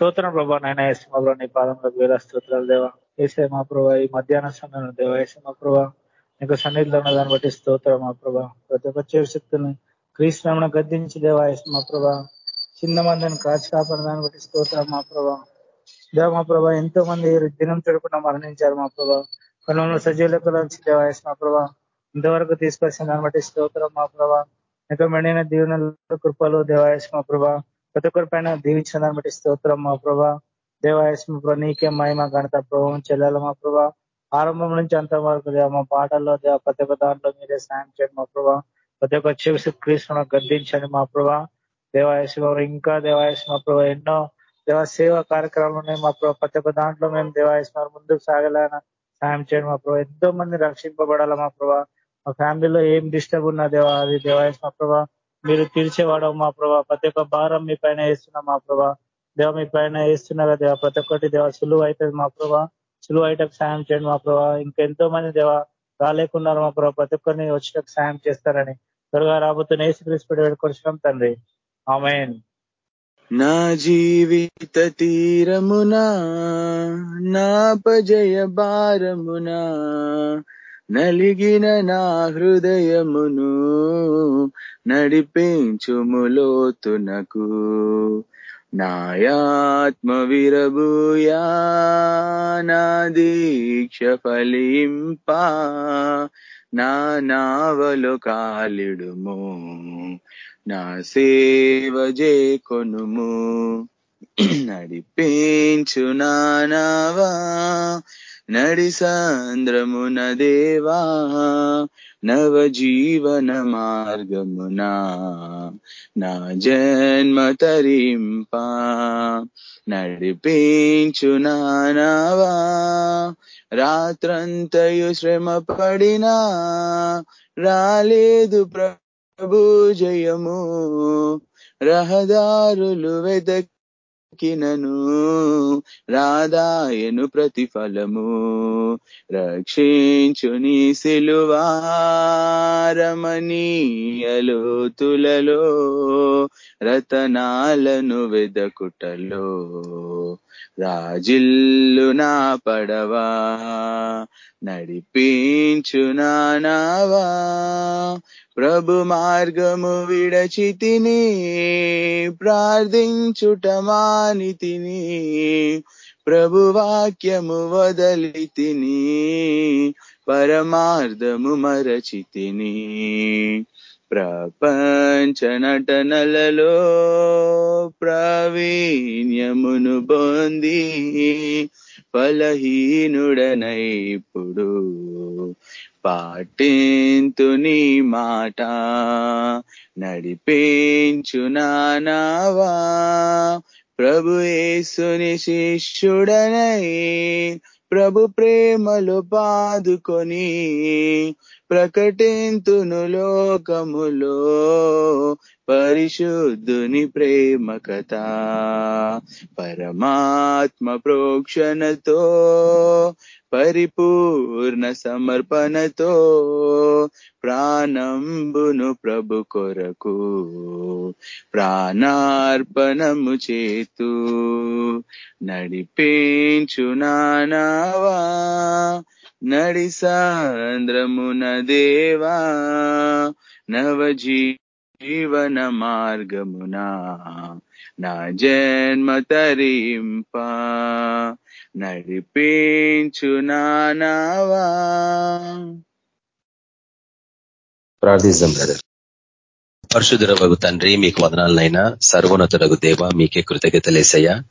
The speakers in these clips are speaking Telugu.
స్తోత్రం ప్రభా నైనా వేసి మా నీ పాదంలో వేల స్తోత్రాలు దేవా. ఏసే మా ప్రభా ఈ మధ్యాహ్న సమయంలో దేవా వేసే మా నీకు సన్నిధిలో ఉన్న దాన్ని బట్టి స్తోత్రం మా ప్రభా. ప్రతి ఒక్క చేరు శక్తుల్ని క్రీస్తునామను గద్దించి దేవా మా ప్రభా. చిన్న మందిని కాచి కాపాడిన దాన్ని బట్టి స్తోత్రం మా ప్రభా. దేవ మా ప్రభా ఎంతో మంది దినం చెడుకుండా మరణించారు మా ప్రభా. కొన్ని సజీవులకు నుంచి దేవాయస్ మా ప్రభా ఇంతవరకు తీసుకొచ్చిన దాన్ని బట్టి స్తోత్రం మా ప్రభా. ఇంకా మెండిన దీవెనలు కృపలు దేవాయస్ మా ప్రభా. ప్రతి ఒక్కరి పైన దీవించిన దాన్ని బట్టి స్తోత్రం మా ప్రభా. దేవాయస్ ప్రభా నీకే మహిమ గణత ప్రభావం చెల్లెల మా ప్రభా. ఆరంభం నుంచి అంత వరకు దేవ మా పాటల్లో దేవ ప్రతి ఒక్క దాంట్లో మీరే సాయం చేయండి మా ప్రభా. ప్రతి ఒక్క చివరి క్రీస్తును గద్దించండి మా ప్రభా. దేవాయసు ఇంకా దేవాయసు ప్రభా ఎన్నో దేవ సేవ కార్యక్రమాలు ఉన్నాయి మా ప్రభా. ప్రతి ఒక్క దాంట్లో మేము దేవాయసు ముందుకు సాగలేన సాయం చేయండి మా ప్రభా. ఎంతో మంది రక్షింపబడాల మా ప్రభా. మా ఫ్యామిలీలో ఏం డిస్టర్బ్ ఉన్నా దేవా అది దేవాయసు ప్రభా. మీరు తీర్చేవాడవు మా ప్రభా. ప్రతి ఒక్క భారం మీ పైన వేస్తున్నాం మా ప్రభా. దేవ మీ పైన వేస్తున్నా దేవ. ప్రతి ఒక్కటి దేవ సులువు అవుతుంది మా ప్రభా. సులువు అయ్యేటకు సాయం చేయండి మా ప్రభా. ఇంకెంతో మంది దేవ రాలేకున్నారు మా ప్రభా. ప్రతి ఒక్కరిని వచ్చేటకు సాయం చేస్తారని త్వరగా రాబోతున్న క్రిస్పడి వేడుకొచ్చినాం తండ్రి. ఆమెన్. నా జీవిత తీరమునా నాపజయ భారమునా నలిగిన నా హృదయమును నడిపించుములోతునకు నాయాత్మ విరబూయా నా దీక్ష ఫలింపా నా నావలు కాలిడుము నా సేవ కొనుము నడిపించు నానావా నడి సాంద్రమున దేవా నవ జీవన మార్గమునా నా జన్మ తరింపా నడిపించు నానావా. రాత్రంతయు శ్రమ పడినా రాలేదు ప్రభు జయము రహదారులు వెదక్ కినను రాధాయను ప్రతిఫలము. రక్షించుని సిలువారమణీయలోతులలో రతనాలను వెదకుటలో. రాజిల్లు నా పడవా నడిపించు నానావా. ప్రభు మార్గము విడచితిని ప్రార్థించుట మానితిని ప్రభు వాక్యము వదలి తిని పరమార్థము మరచితిని ప్రపంచ నటనలలో ప్రావీణ్యమును పొంది ఫలహీనుడనైప్పుడు పాటింతు నీ మాట నడిపించు నానావా ప్రభు శిష్యుడనై ప్రభు ప్రేమలు పాదుకొని ప్రకటింతును లోకములో పరిశుద్ధుని ప్రేమ కథ. పరమాత్మ ప్రోక్షణతో పరిపూర్ణ సమర్పణతో ప్రాణంబును ప్రభు కొరకు ప్రాణార్పణము చేతు నడిపించు నానావా. నడి సాంద్రమున దేవా నవజీవన మార్గమున నా జన్మ తరింప. నడిపించు నానావా. ప్రార్థిస్తాం బ్రదర్. పరశుధురవగు తండ్రి మీకు వదనాలనైనా సర్వోన్నతులకు దేవ మీకే కృతజ్ఞతలేసయ్యా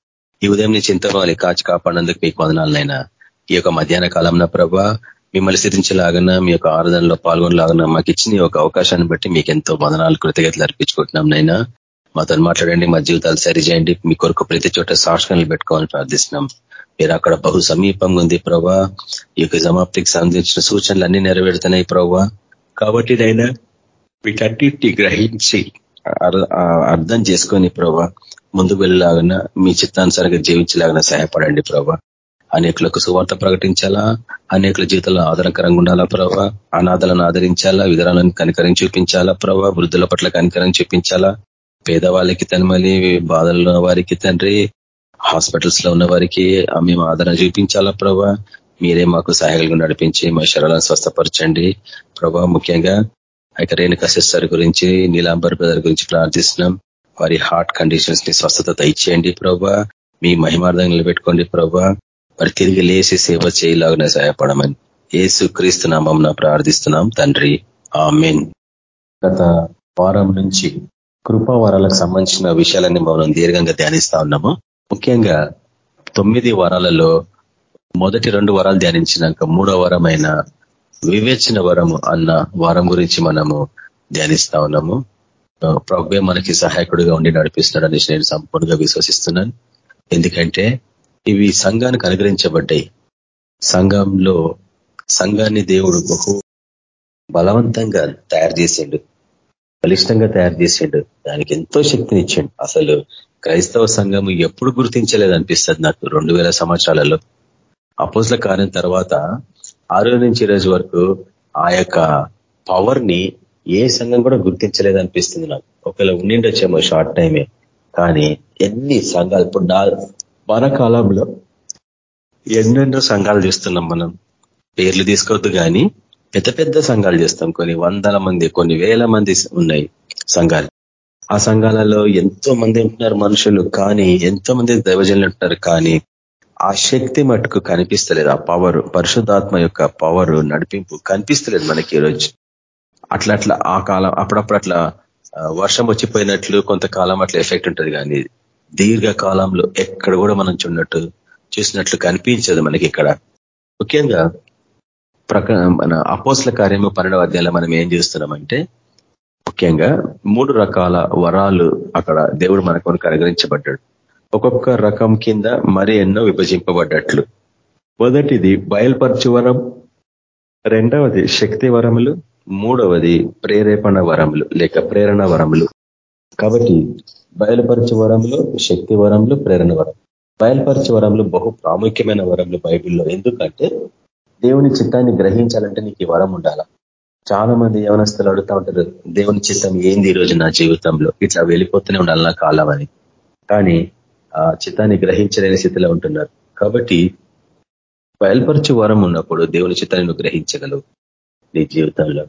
ఈ ఉదయం నుంచి చింతవాలి కాచి కాపాడినందుకు మీకు వదనాలనైనా. ఈ యొక్క మధ్యాహ్న కాలంలో ప్రభా మిమ్మల్ని స్థితించలాగన మీ యొక్క ఆరాధనలో పాల్గొనలాగన మాకు ఇచ్చిన ఒక అవకాశాన్ని బట్టి మీకు ఎంతో వదనాలు కృతజ్ఞతలు అర్పించుకుంటున్నాం నైనా మాతో మాట్లాడండి మా జీవితాలు సరిచేయండి మీ కొరకు ప్రతి చోట సాక్షణలు పెట్టుకోవాలని ప్రార్థిస్తున్నాం. మీరు అక్కడ బహు సమీపంగా ఉంది ప్రభా. ఈ యొక్క సమాప్తికి సంబంధించిన సూచనలు అన్ని నెరవేరుతున్నాయి ప్రభా. కాబట్టి నైనా వీటన్నిటిని గ్రహించి అర్థం చేసుకొని ప్రభా ముందుకు వెళ్ళలాగన మీ చిత్తానుసారంగా జీవించలాగన సహాయపడండి ప్రభా. అనేకులకు సువార్త ప్రకటించాలా? అనేకుల జీవితంలో ఆదరకరంగా ఉండాలా ప్రభా? అనాథలను ఆదరించాలా? విధానాలను కనికరం చూపించాలా ప్రభా? వృద్ధుల పట్ల కనికరం చూపించాలా? పేదవాళ్ళకి తనమలి బాధల్లో వారికి తండ్రి హాస్పిటల్స్లో ఉన్న వారికి మేము ఆదరణ చూపించాలా ప్రభా? మీరే మాకు సహాయాలుగా నడిపించి మా శరీరాలను స్వస్థపరచండి ప్రభా. ముఖ్యంగా ఇక రేణుక సిస్టర్ గురించి నీలాంబర్ బ్రదర్ గురించి ప్రార్థిస్తున్నాం. వారి హార్ట్ కండిషన్స్ని స్వస్థత ఇచ్చేయండి ప్రభా. మీ మహిమార్థం నిలబెట్టుకోండి ప్రభా. మరి తిరిగి లేచి సేవ చేయలాగానే సహాయపడమని ఏసు క్రీస్తు నామం ప్రార్థిస్తున్నాం తండ్రి. ఆ గత వారం నుంచి కృపావారాలకు సంబంధించిన విషయాలన్నీ మనం దీర్ఘంగా ధ్యానిస్తా ఉన్నాము. ముఖ్యంగా తొమ్మిది వారాలలో మొదటి రెండు వారాలు ధ్యానించినాక మూడో వారమైన వివేచన వరము అన్న వారం గురించి మనము ధ్యానిస్తా ఉన్నాము. ప్రభే మనకి సహాయకుడిగా ఉండి నడిపిస్తున్నాడు అనేసి నేను సంపూర్ణంగా విశ్వసిస్తున్నాను. ఎందుకంటే ఇవి సంఘానికి అనుగ్రహించబడ్డాయి. సంఘంలో సంఘాన్ని దేవుడు బహు బలవంతంగా తయారు చేసిండు. బలిష్టంగా తయారు చేసిండు. దానికి ఎంతో శక్తిని ఇచ్చిండు. అసలు క్రైస్తవ సంఘం ఎప్పుడు గుర్తించలేదు అనిపిస్తుంది నాకు రెండు వేల సంవత్సరాలలో. అపోజ్ల కార్యం తర్వాత ఆరో నుంచి రోజు వరకు ఆ యొక్క పవర్ని ఏ సంఘం కూడా గుర్తించలేదు అనిపిస్తుంది నాకు. ఒకవేళ ఉండిండొచ్చేమో షార్ట్ టైమే కానీ ఎన్ని సంఘాలు ఇప్పుడు మన కాలంలో ఎన్నెన్నో సంఘాలు చేస్తున్నాం మనం. పేర్లు తీసుకోవద్దు కానీ పెద్ద పెద్ద సంఘాలు చేస్తాం. కొన్ని వందల మంది కొన్ని వేల మంది ఉన్నాయి సంఘాలు. ఆ సంఘాలలో ఎంతో మంది ఉంటున్నారు మనుషులు కానీ ఎంతో మంది దైవజనులు ఉంటున్నారు కానీ ఆ శక్తి మటుకు కనిపిస్తలేదు. ఆ పవర్ పరిశుద్ధాత్మ యొక్క పవర్ నడిపింపు కనిపిస్తలేదు మనకి ఈరోజు. అట్లా అట్లా ఆ కాలం అప్పుడప్పుడు అట్లా వర్షం వచ్చిపోయినట్లు కొంతకాలం అట్లా ఎఫెక్ట్ ఉంటుంది కానీ దీర్ఘకాలంలో ఎక్కడ కూడా మనం చూడట్టు చూసినట్లు కనిపించదు మనకి ఇక్కడ. ముఖ్యంగా ప్రక మన అపోస్ల కార్యము పన్నెండవ అధ్యాయంలో మనం ఏం చేస్తున్నామంటే ముఖ్యంగా మూడు రకాల వరాలు అక్కడ దేవుడు మన కొనుక అనుగ్రహించబడ్డాడు. ఒక్కొక్క రకం కింద మరి ఎన్నో విభజింపబడ్డట్లు. మొదటిది బయల్పరచు వరం రెండవది శక్తి వరములు మూడవది ప్రేరేపణ వరములు లేక ప్రేరణ వరములు. కాబట్టి బయలుపరచు వరంలో శక్తి వరంలో ప్రేరణ వరం. బయలుపరచు వరంలో బహు ప్రాముఖ్యమైన వరములు బైబిల్లో. ఎందుకంటే దేవుని చిత్తాన్ని గ్రహించాలంటే నీకు ఈ వరం ఉండాల? చాలా మంది యవనస్తులు అడుగుతా ఉంటారు దేవుని చిత్తం ఏంది ఈరోజు నా జీవితంలో? ఇట్లా వెళ్ళిపోతూనే ఉండాలి నా కాలం అని. కానీ ఆ చిత్తాన్ని గ్రహించలేని స్థితిలో ఉంటున్నారు. కాబట్టి బయలుపరచు వరం ఉన్నప్పుడు దేవుని చిత్తాన్ని నువ్వు గ్రహించగలవు నీ జీవితంలో.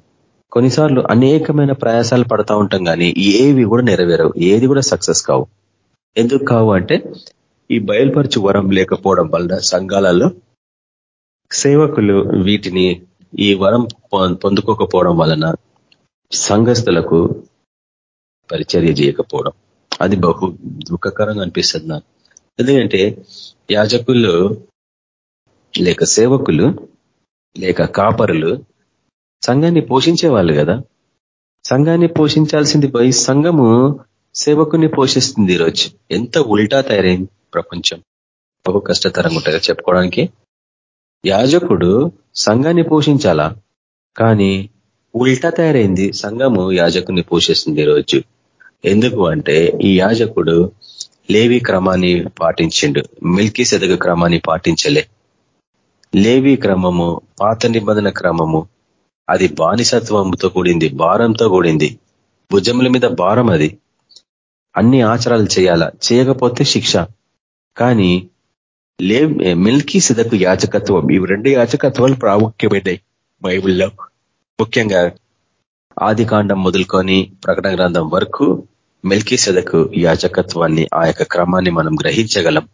కొన్నిసార్లు అనేకమైన ప్రయాసాలు పడతా ఉంటాం కానీ ఏవి కూడా నెరవేరవు. ఏది కూడా సక్సెస్ కావు. ఎందుకు కావు అంటే ఈ బయలుపరచు వరం లేకపోవడం వలన సంఘాలలో సేవకులు వీటిని ఈ వరం పొందుకోకపోవడం వలన సంఘస్థులకు పరిచర్య చేయకపోవడం. అది బహు దుఃఖకరంగా అనిపిస్తుంది నాకు. ఎందుకంటే యాజకులు లేక సేవకులు లేక కాపరులు సంఘాన్ని పోషించే వాళ్ళు కదా. సంఘాన్ని పోషించాల్సింది పోయి సంఘము సేవకుని పోషిస్తుంది ఈరోజు. ఎంత ఉల్టా తయారైంది ప్రపంచం. బహు కష్టతరంగా ఉంటుంది చెప్పుకోవడానికి. యాజకుడు సంఘాన్ని పోషించాలా? కానీ ఉల్టా తయారైంది సంఘము యాజకుని పోషిస్తుంది ఈరోజు. ఎందుకు అంటే ఈ యాజకుడు లేవి క్రమాన్ని పాటించిండు. మిల్కీ సెదగ క్రమాన్ని పాటించలే. లేవి క్రమము పాత నిబంధన క్రమము అది బానిసత్వంతో కూడింది భారంతో కూడింది. భుజముల మీద భారం అది. అన్ని ఆచారాలు చేయాలా? చేయకపోతే శిక్ష. కానీ లే మిల్కీ సిదకు యాచకత్వం. ఇవి రెండు యాచకత్వాలు ప్రాముఖ్యమైనవి బైబిల్లో. ముఖ్యంగా ఆది కాండం మొదలుకొని ప్రకటన గ్రంథం వరకు మెల్కీ సెదకు యాచకత్వాన్ని ఆ యొక్క క్రమాన్ని మనం గ్రహించగలం.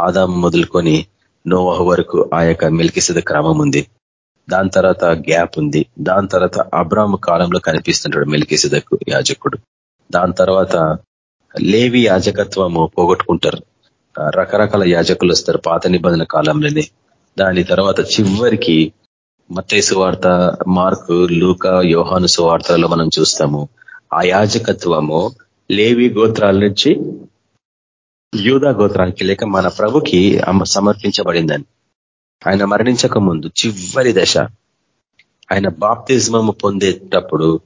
ఆదాం మొదలుకొని నోవహ వరకు ఆ యొక్క మెల్కిసెద క్రమం ఉంది దాని తర్వాత గ్యాప్ ఉంది. దాని తర్వాత అబ్రాహ్మ కాలంలో కనిపిస్తుంటాడు మెలికేసేదకు యాజకుడు. దాని తర్వాత లేవి యాజకత్వము పోగొట్టుకుంటారు. రకరకాల యాజకులు వస్తారు పాత నిబంధన కాలంలోనే. దాని తర్వాత చివరికి మత్తేసు వార్త మార్కు లూక యోహాను సువార్తలలో మనం చూస్తాము. ఆ యాజకత్వము లేవి గోత్రాల నుంచి యూదా గోత్రానికి లేక మన ప్రభుకి సమర్పించబడిందని. ఆయన మరణించక ముందు చివరి దశ ఆయన బాప్తిజమము పొందేటప్పుడు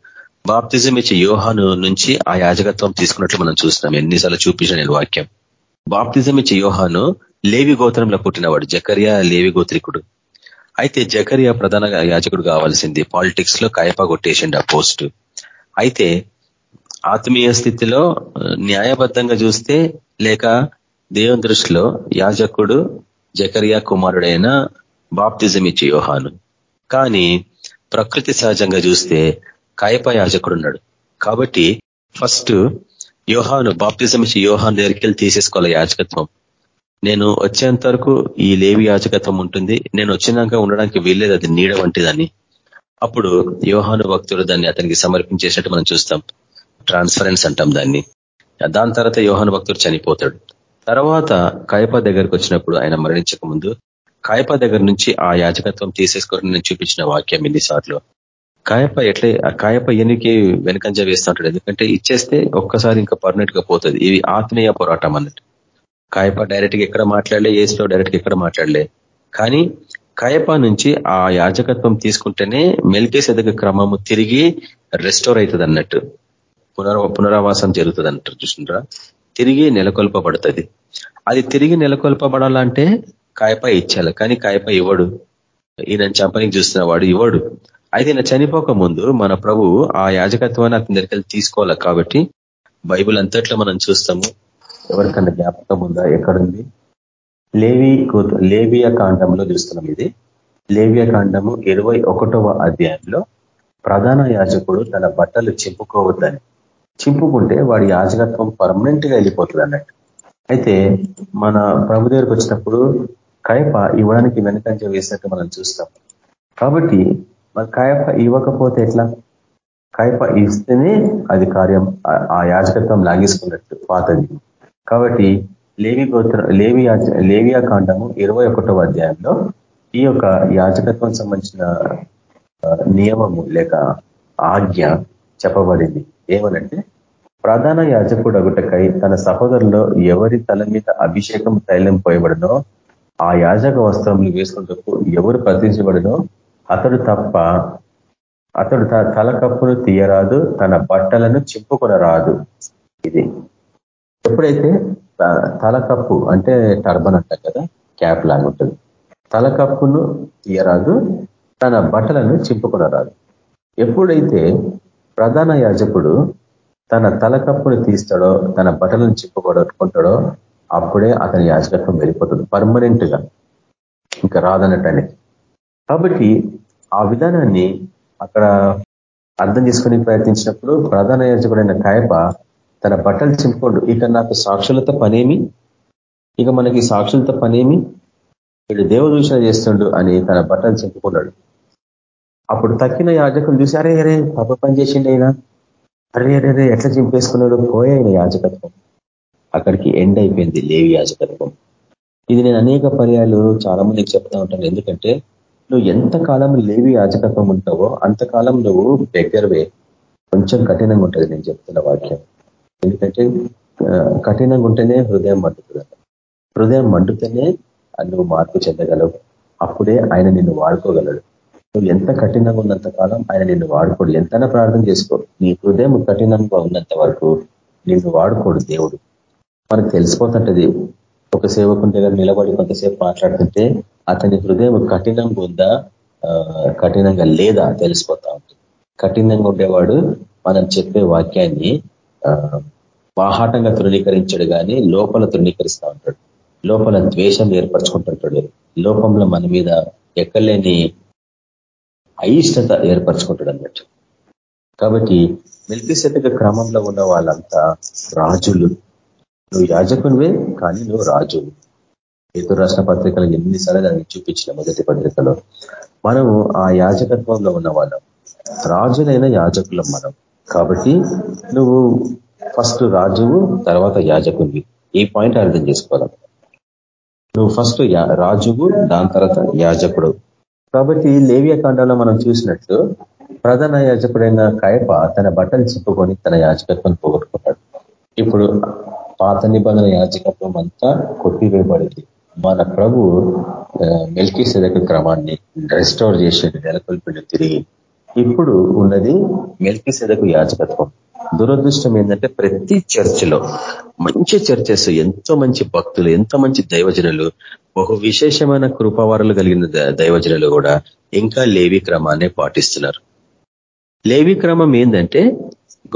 బాప్తిజం ఇచ్చే యోహాను నుంచి ఆ యాజకత్వం తీసుకున్నట్లు మనం చూస్తున్నాం. ఎన్నిసార్లు చూపించిన నేను వాక్యం. బాప్తిజం ఇచ్చే యోహాను లేవి గోత్రంలో పుట్టినవాడు జకరియా లేవి గోత్రికుడు. అయితే జకరియా ప్రధాన యాజకుడు కావాల్సింది. పాలిటిక్స్లో కాయపా కొట్టేసిండు ఆ పోస్ట్. అయితే ఆత్మీయ స్థితిలో న్యాయబద్ధంగా చూస్తే లేక దేవుని దృష్టిలో యాజకుడు జకరియా కుమారుడైన బాప్తిజం ఇచ్చే యోహాను. కానీ ప్రకృతి సహజంగా చూస్తే కాయప యాజకుడు ఉన్నాడు కాబట్టి ఫస్ట్ యోహాను బాప్తిజం ఇచ్చి యోహాన్ దగ్గరికి వెళ్ళి తీసేసుకోవాలి యాజకత్వం. నేను వచ్చేంత వరకు ఈ లేవి యాజకత్వం ఉంటుంది. నేను వచ్చినాక ఉండడానికి వీల్లేదు అది నీడ వంటిదని. అప్పుడు యోహాను భక్తుడు దాన్ని అతనికి సమర్పించేసినట్టు మనం చూస్తాం. ట్రాన్స్ఫరెన్స్ అంటాం దాన్ని. దాని తర్వాత యోహాను భక్తుడు చనిపోతాడు. తర్వాత కాయప దగ్గరకు వచ్చినప్పుడు ఆయన మరణించక ముందు కాయప దగ్గర నుంచి ఆ యాజకత్వం తీసేసుకొని నేను చూపించిన వాక్యం ఎన్నిసార్లు. కాయప ఎట్లే కాయప ఎన్నికి వెనకంజ వేస్తూ ఎందుకంటే ఇచ్చేస్తే ఒక్కసారి ఇంకా పర్మనెంట్గా పోతుంది. ఇది ఆత్మీయ పోరాటం అన్నట్టు. కాయప డైరెక్ట్గా ఎక్కడ మాట్లాడలే ఏసులో డైరెక్ట్గా ఎక్కడ మాట్లాడలే. కానీ కాయప నుంచి ఆ యాజకత్వం తీసుకుంటేనే మెల్కేసెదక క్రమము తిరిగి రెస్టోర్ అవుతుంది అన్నట్టు పునర్ పునరావాసం జరుగుతుంది అన్నట్టు చూసినరా తిరిగి నెలకొల్పబడుతుంది. అది తిరిగి నెలకొల్పబడాలంటే కాయప ఇచ్చాలి. కానీ కాయప ఇవ్వడు. ఈయన చంపనికి చూస్తున్న వాడు ఇవ్వడు. అయితే ఈయన చనిపోక ముందు మన ప్రభు ఆ యాజకత్వాన్ని అతని దగ్గరికి తీసుకోవాలి. కాబట్టి బైబుల్ అంతట్లో మనం చూస్తాము. ఎవరికన్నా జ్ఞాపకం ఉందా? ఎక్కడుంది? లేవి లేవియ కాండంలో చూస్తున్నాం ఇది. లేవియ కాండము ఇరవై అధ్యాయంలో ప్రధాన యాజకుడు తన బట్టలు చెప్పుకోవద్దని చింపుకుంటే వాడి యాజకత్వం పర్మనెంట్గా వెళ్ళిపోతుంది అన్నట్టు. అయితే మన ప్రభు దగ్గరకు వచ్చినప్పుడు కయప ఇవ్వడానికి వెనకంజ వేసినట్టు మనం చూస్తాం. కాబట్టి మన కాయప ఇవ్వకపోతే ఎట్లా? కయప ఇస్తేనే అది కార్యం ఆ యాజకత్వం లాగేసుకున్నట్టు పాతది కాబట్టి లేవి గోత్ర లేవి లేవియా కాండము ఇరవై అధ్యాయంలో ఈ యొక్క యాజకత్వం సంబంధించిన నియమము లేక ఆజ్ఞ చెప్పబడింది. ఏమనంటే ప్రధాన యాజకుడు అగుటకై తన సహోదరులో ఎవరి తల మీద అభిషేకం తైలం పోయబడినో ఆ యాజక వస్త్రములు వేసుకుంటూ ఎవరు ప్రతించబడినో అతడు తప్ప అతడు తన తల కప్పును తీయరాదు తన బట్టలను చింపుకొనరాదు. ఇది. ఎప్పుడైతే తల కప్పు అంటే టర్బన్ అంట కదా క్యాప్ లాగా ఉంటుంది తల కప్పును తీయరాదు తన బట్టలను చింపుకొనరాదు. ఎప్పుడైతే ప్రధాన యాజకుడు తన తల కప్పును తీస్తాడో తన బట్టలను చింపుకొట్టుకుంటాడో అప్పుడే అతని యాజకత్వం వెళ్ళిపోతుంది పర్మనెంట్గా ఇంకా రాదన్నట్టు కాబట్టి ఆ విధానాన్ని అక్కడ అర్థం చేసుకుని ప్రయత్నించినప్పుడు ప్రధాన యాజకుడైన కాయప తన బట్టలు చింపుకోండు ఇక నాకు సాక్షులతో పనేమి? ఇక మనకి సాక్షులతో పనేమి? వీడు దేవదూషణ చేస్తుండు అని తన బట్టలు చింపుకున్నాడు. అప్పుడు తక్కిన యాజకులు చూసి అరే అరే పాప పని చేసిండు అయినా అరే అరే ఎట్లా చింపేసుకున్నాడు? పోయాయన యాజకత్వం. అక్కడికి ఎండ్ అయిపోయింది లేవి యాజకత్వం. ఇది నేను అనేక పర్యాలు చాలా మందికి చెప్తా ఉంటాను. ఎందుకంటే నువ్వు ఎంత కాలం లేవి యాజకత్వం ఉంటావో అంతకాలం నువ్వు దగ్గరవే. కొంచెం కఠినంగా ఉంటుంది నేను చెప్తున్న వాక్యం. ఎందుకంటే కఠినంగా ఉంటేనే హృదయం మండుతుంది. హృదయం మండుతేనే నువ్వు మార్పు చెందగలవు. అప్పుడే ఆయన నిన్ను వాడుకోగలడు. నువ్వు ఎంత కఠినంగా ఉన్నంత కాలం ఆయన నిన్ను వాడుకోడు. ఎంతైనా ప్రార్థన చేసుకో. నీ హృదయం కఠినంగా ఉన్నంత వరకు నిన్ను వాడుకోడు దేవుడు. మనకు తెలిసిపోతుంటది ఒక సేవకుని దగ్గర నిలబడి కొంతసేపు మాట్లాడుతుంటే అతని హృదయం కఠినంగా ఉందా? కఠినంగా లేదా తెలిసిపోతా ఉంటుంది. కఠినంగా ఉండేవాడు మనం చెప్పే వాక్యాన్ని బాహాటంగా తృణీకరించాడు కానీ లోపల తృణీకరిస్తూ ఉంటాడు. లోపల ద్వేషం ఏర్పరచుకుంటుంటాడు. లోపంలో మన మీద ఎక్కలేని అయిష్టత ఏర్పరచుకుంటాడు అన్నట్టు కాబట్టి మిల్కిశతక క్రమంలో ఉన్న వాళ్ళంతా రాజులు. నువ్వు యాజకునివే కానీ నువ్వు రాజు ఏదో రాష్ట్ర పత్రికలు ఎన్నిసార్లు దాన్ని చూపించిన మొదటి పత్రికలో. మనము ఆ యాజకత్వంలో ఉన్న వాళ్ళం. రాజులైన యాజకులం మనం. కాబట్టి నువ్వు ఫస్ట్ రాజువు తర్వాత యాజకునివి. ఈ పాయింట్ అర్థం చేసుకోవాలి. నువ్వు ఫస్ట్ రాజువు దాని తర్వాత యాజకుడు. కాబట్టి లేవియా కాండంలో మనం చూసినట్లు ప్రధాన యాజకుడైన కాయప తన బట్టలు చెప్పుకొని తన యాజకత్వం పోగొట్టుకున్నాడు. ఇప్పుడు పాత నిబంధన యాజకత్వం అంతా కొట్టివేయబడింది. మన ప్రభు మెల్కీ సెదక క్రమాన్ని రెస్టోర్ చేసేది నెలకొల్పిండి తిరిగి ఇప్పుడు ఉన్నది మెల్కీ సెదకు యాజకత్వం. దురదృష్టం ఏంటంటే ప్రతి చర్చిలో మంచి చర్చెస్ ఎంతో మంచి భక్తులు ఎంతో మంచి దైవజనులు బహు విశేషమైన కృపావారులు కలిగిన దైవజనులు కూడా ఇంకా లేవి క్రమాన్ని పాటిస్తున్నారు. లేవి క్రమం ఏంటంటే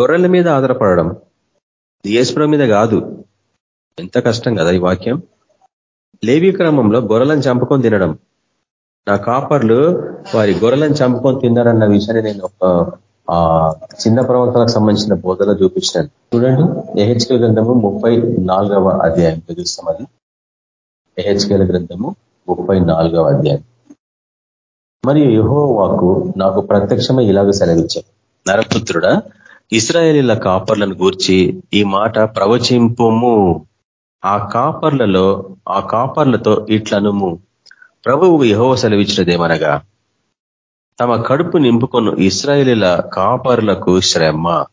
గొర్రెల మీద ఆధారపడడం. ఏసుప్ర మీద కాదు. ఎంత కష్టం కదా ఈ వాక్యం. లేవి క్రమంలో గొర్రెలను చంపుకొని తినడం. నా కాపర్లు వారి గొర్రెలను చంపుకొని తిన్నారన్న విషయాన్ని నేను ఒక ఆ చిన్న ప్రవక్తలకు సంబంధించిన బోధన చూపించినాను చూడండి ఎహెచ్కేల గ్రంథము ముప్పై నాలుగవ అధ్యాయం. చూస్తాం అది. ఎహెచ్కేల గ్రంథము ముప్పై నాలుగవ అధ్యాయం. మరియు యహో వాకు నాకు ప్రత్యక్షమే ఇలాగ సెలవిచ్చాను నరపుత్రుడా ఇస్రాయేలీల కాపర్లను గూర్చి ఈ మాట ప్రవచింపము. ఆ కాపర్లలో ఆ కాపర్లతో ఇట్లనుము. ప్రభువు యహో సెలవిచ్చినదేమనగా తమ కడుపు నింపుకొను ఇస్రాయేలీల కాపరులకు శ్రమ.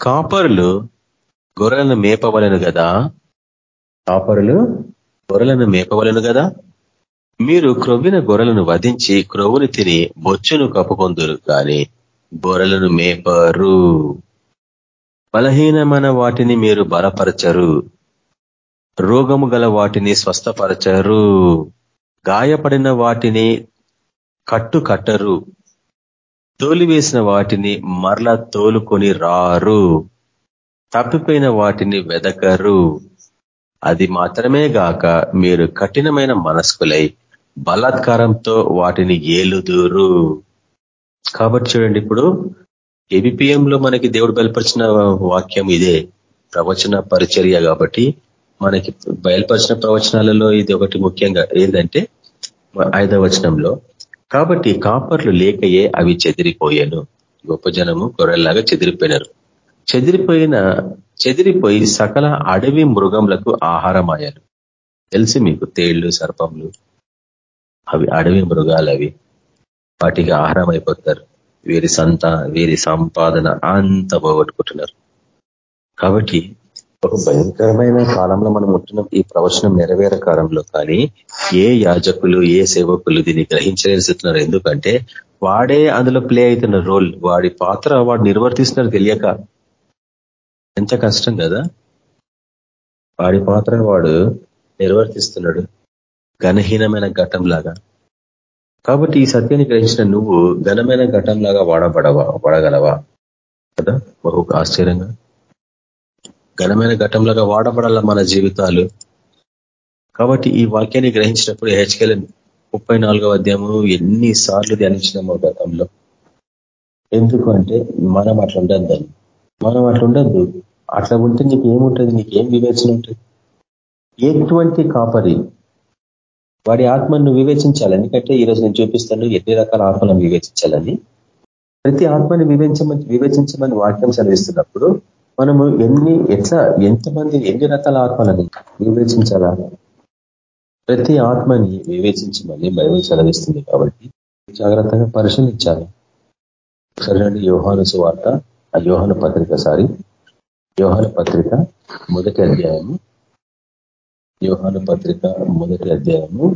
కాపరులు గొర్రెలను మేపవలను కదా కాపరులు గొర్రెలను మేపవలను కదా మీరు క్రొవ్విన గొర్రెలను వధించి క్రొవ్వుని తిని బొచ్చును కప్పుకొందురు కానీ గొర్రెలను మేపరు. బలహీనమైన వాటిని మీరు బలపరచరు. రోగము గల వాటిని స్వస్థపరచరు. గాయపడిన వాటిని కట్టు కట్టరు తోలివేసిన వాటిని మరలా తోలుకొని రారు. తప్పిపోయిన వాటిని వెదకరు. అది మాత్రమే గాక మీరు కఠినమైన మనస్కులై బలాత్కారంతో వాటిని ఏలుదురు. కాబట్టి చూడండి ఇప్పుడు ఏబిపిఎంలో మనకి దేవుడు బయలుపరిచిన వాక్యం ఇదే. ప్రవచన పరిచర్య కాబట్టి మనకి బయలుపరిచిన ప్రవచనాలలో ఇది ఒకటి ముఖ్యంగా. ఏంటంటే ఐదవ వచనంలో కాబట్టి కాపర్లు లేకయే అవి చెదిరిపోయాను. గొప్ప జనము గొర్రెల్లాగా చెదిరిపోయినారు. చెదిరిపోయిన చెదిరిపోయి సకల అడవి మృగములకు ఆహారం తెలుసు తెలిసి మీకు తేళ్ళు సర్పంలు అవి అడవి మృగాలు అవి వాటికి ఆహారం అయిపోతారు వీరి సంత వీరి సంపాదన అంత పోగొట్టుకుంటున్నారు. కాబట్టి ఒక భయంకరమైన కాలంలో మనం ఉంటున్నాం ఈ ప్రవచనం నెరవేర కాలంలో కానీ ఏ యాజకులు ఏ సేవకులు దీన్ని గ్రహించలేస్తున్నారు ఎందుకంటే వాడే అందులో ప్లే అవుతున్న రోల్ వాడి పాత్ర వాడు నిర్వర్తిస్తున్నారు తెలియక ఎంత కష్టం కదా? వాడి పాత్ర వాడు నిర్వర్తిస్తున్నాడు. ఘనహీనమైన ఘటంలాగా. కాబట్టి ఈ సత్యాన్ని గ్రహించిన నువ్వు ఘనమైన ఘటంలాగా వాడబడవా వాడగలవా? కదా? బహు ఆశ్చర్యంగా. ఘనమైన ఘటంలోగా వాడబడాల మన జీవితాలు? కాబట్టి ఈ వాక్యాన్ని గ్రహించినప్పుడు హెచ్కెల్ ముప్పై నాలుగవ అధ్యాయము ఎన్నిసార్లు ధ్యానించినాము గతంలో. ఎందుకు అంటే మనం అట్లా ఉండద్దు మనం అట్లా ఉండద్దు. అట్లా ఉంటే నీకు ఏముంటుంది? నీకు ఏం వివేచన ఉంటుంది? ఎటువంటి కాపరి? వాడి ఆత్మను వివేచించాలి. ఎందుకంటే ఈరోజు నేను చూపిస్తాను ఎన్ని రకాల ఆత్మలను వివేచించాలని. ప్రతి ఆత్మని వివేచమని వివేచించమని వాక్యం సెలవిస్తున్నప్పుడు మనము ఎన్ని ఎట్లా ఎంతమంది ఎన్ని రకాల ఆత్మలని వివేచించాలా? ప్రతి ఆత్మని వివేచించమని బైబుల్ చదివిస్తుంది కాబట్టి జాగ్రత్తగా పరిశీలించాలి. సరేనండి యోహాను సువార్త ఆ యోహాను పత్రిక సారి. యోహాను పత్రిక మొదటి అధ్యాయము. యోహాను పత్రిక మొదటి అధ్యాయము.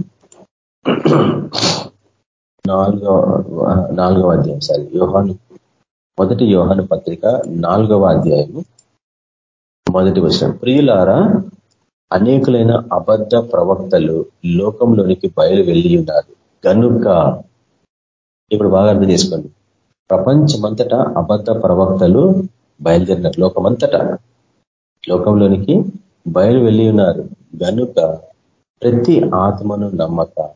నాలుగవ నాలుగవ అధ్యాయం సారీ. యోహాను మొదటి యోహాను పత్రిక నాలుగవ అధ్యాయము. మొదటి వచనం. ప్రియులారా అనేకులైన అబద్ధ ప్రవక్తలు లోకంలోనికి బయలు వెళ్ళి ఉన్నారు కనుక ఇప్పుడు బాగా అర్థం చేసుకోండి. ప్రపంచమంతటా అబద్ధ ప్రవక్తలు బయలుదేరినారు. లోకమంతటా. లోకంలోనికి బయలు వెళ్ళి ఉన్నారు గనుక ప్రతి ఆత్మను నమ్మక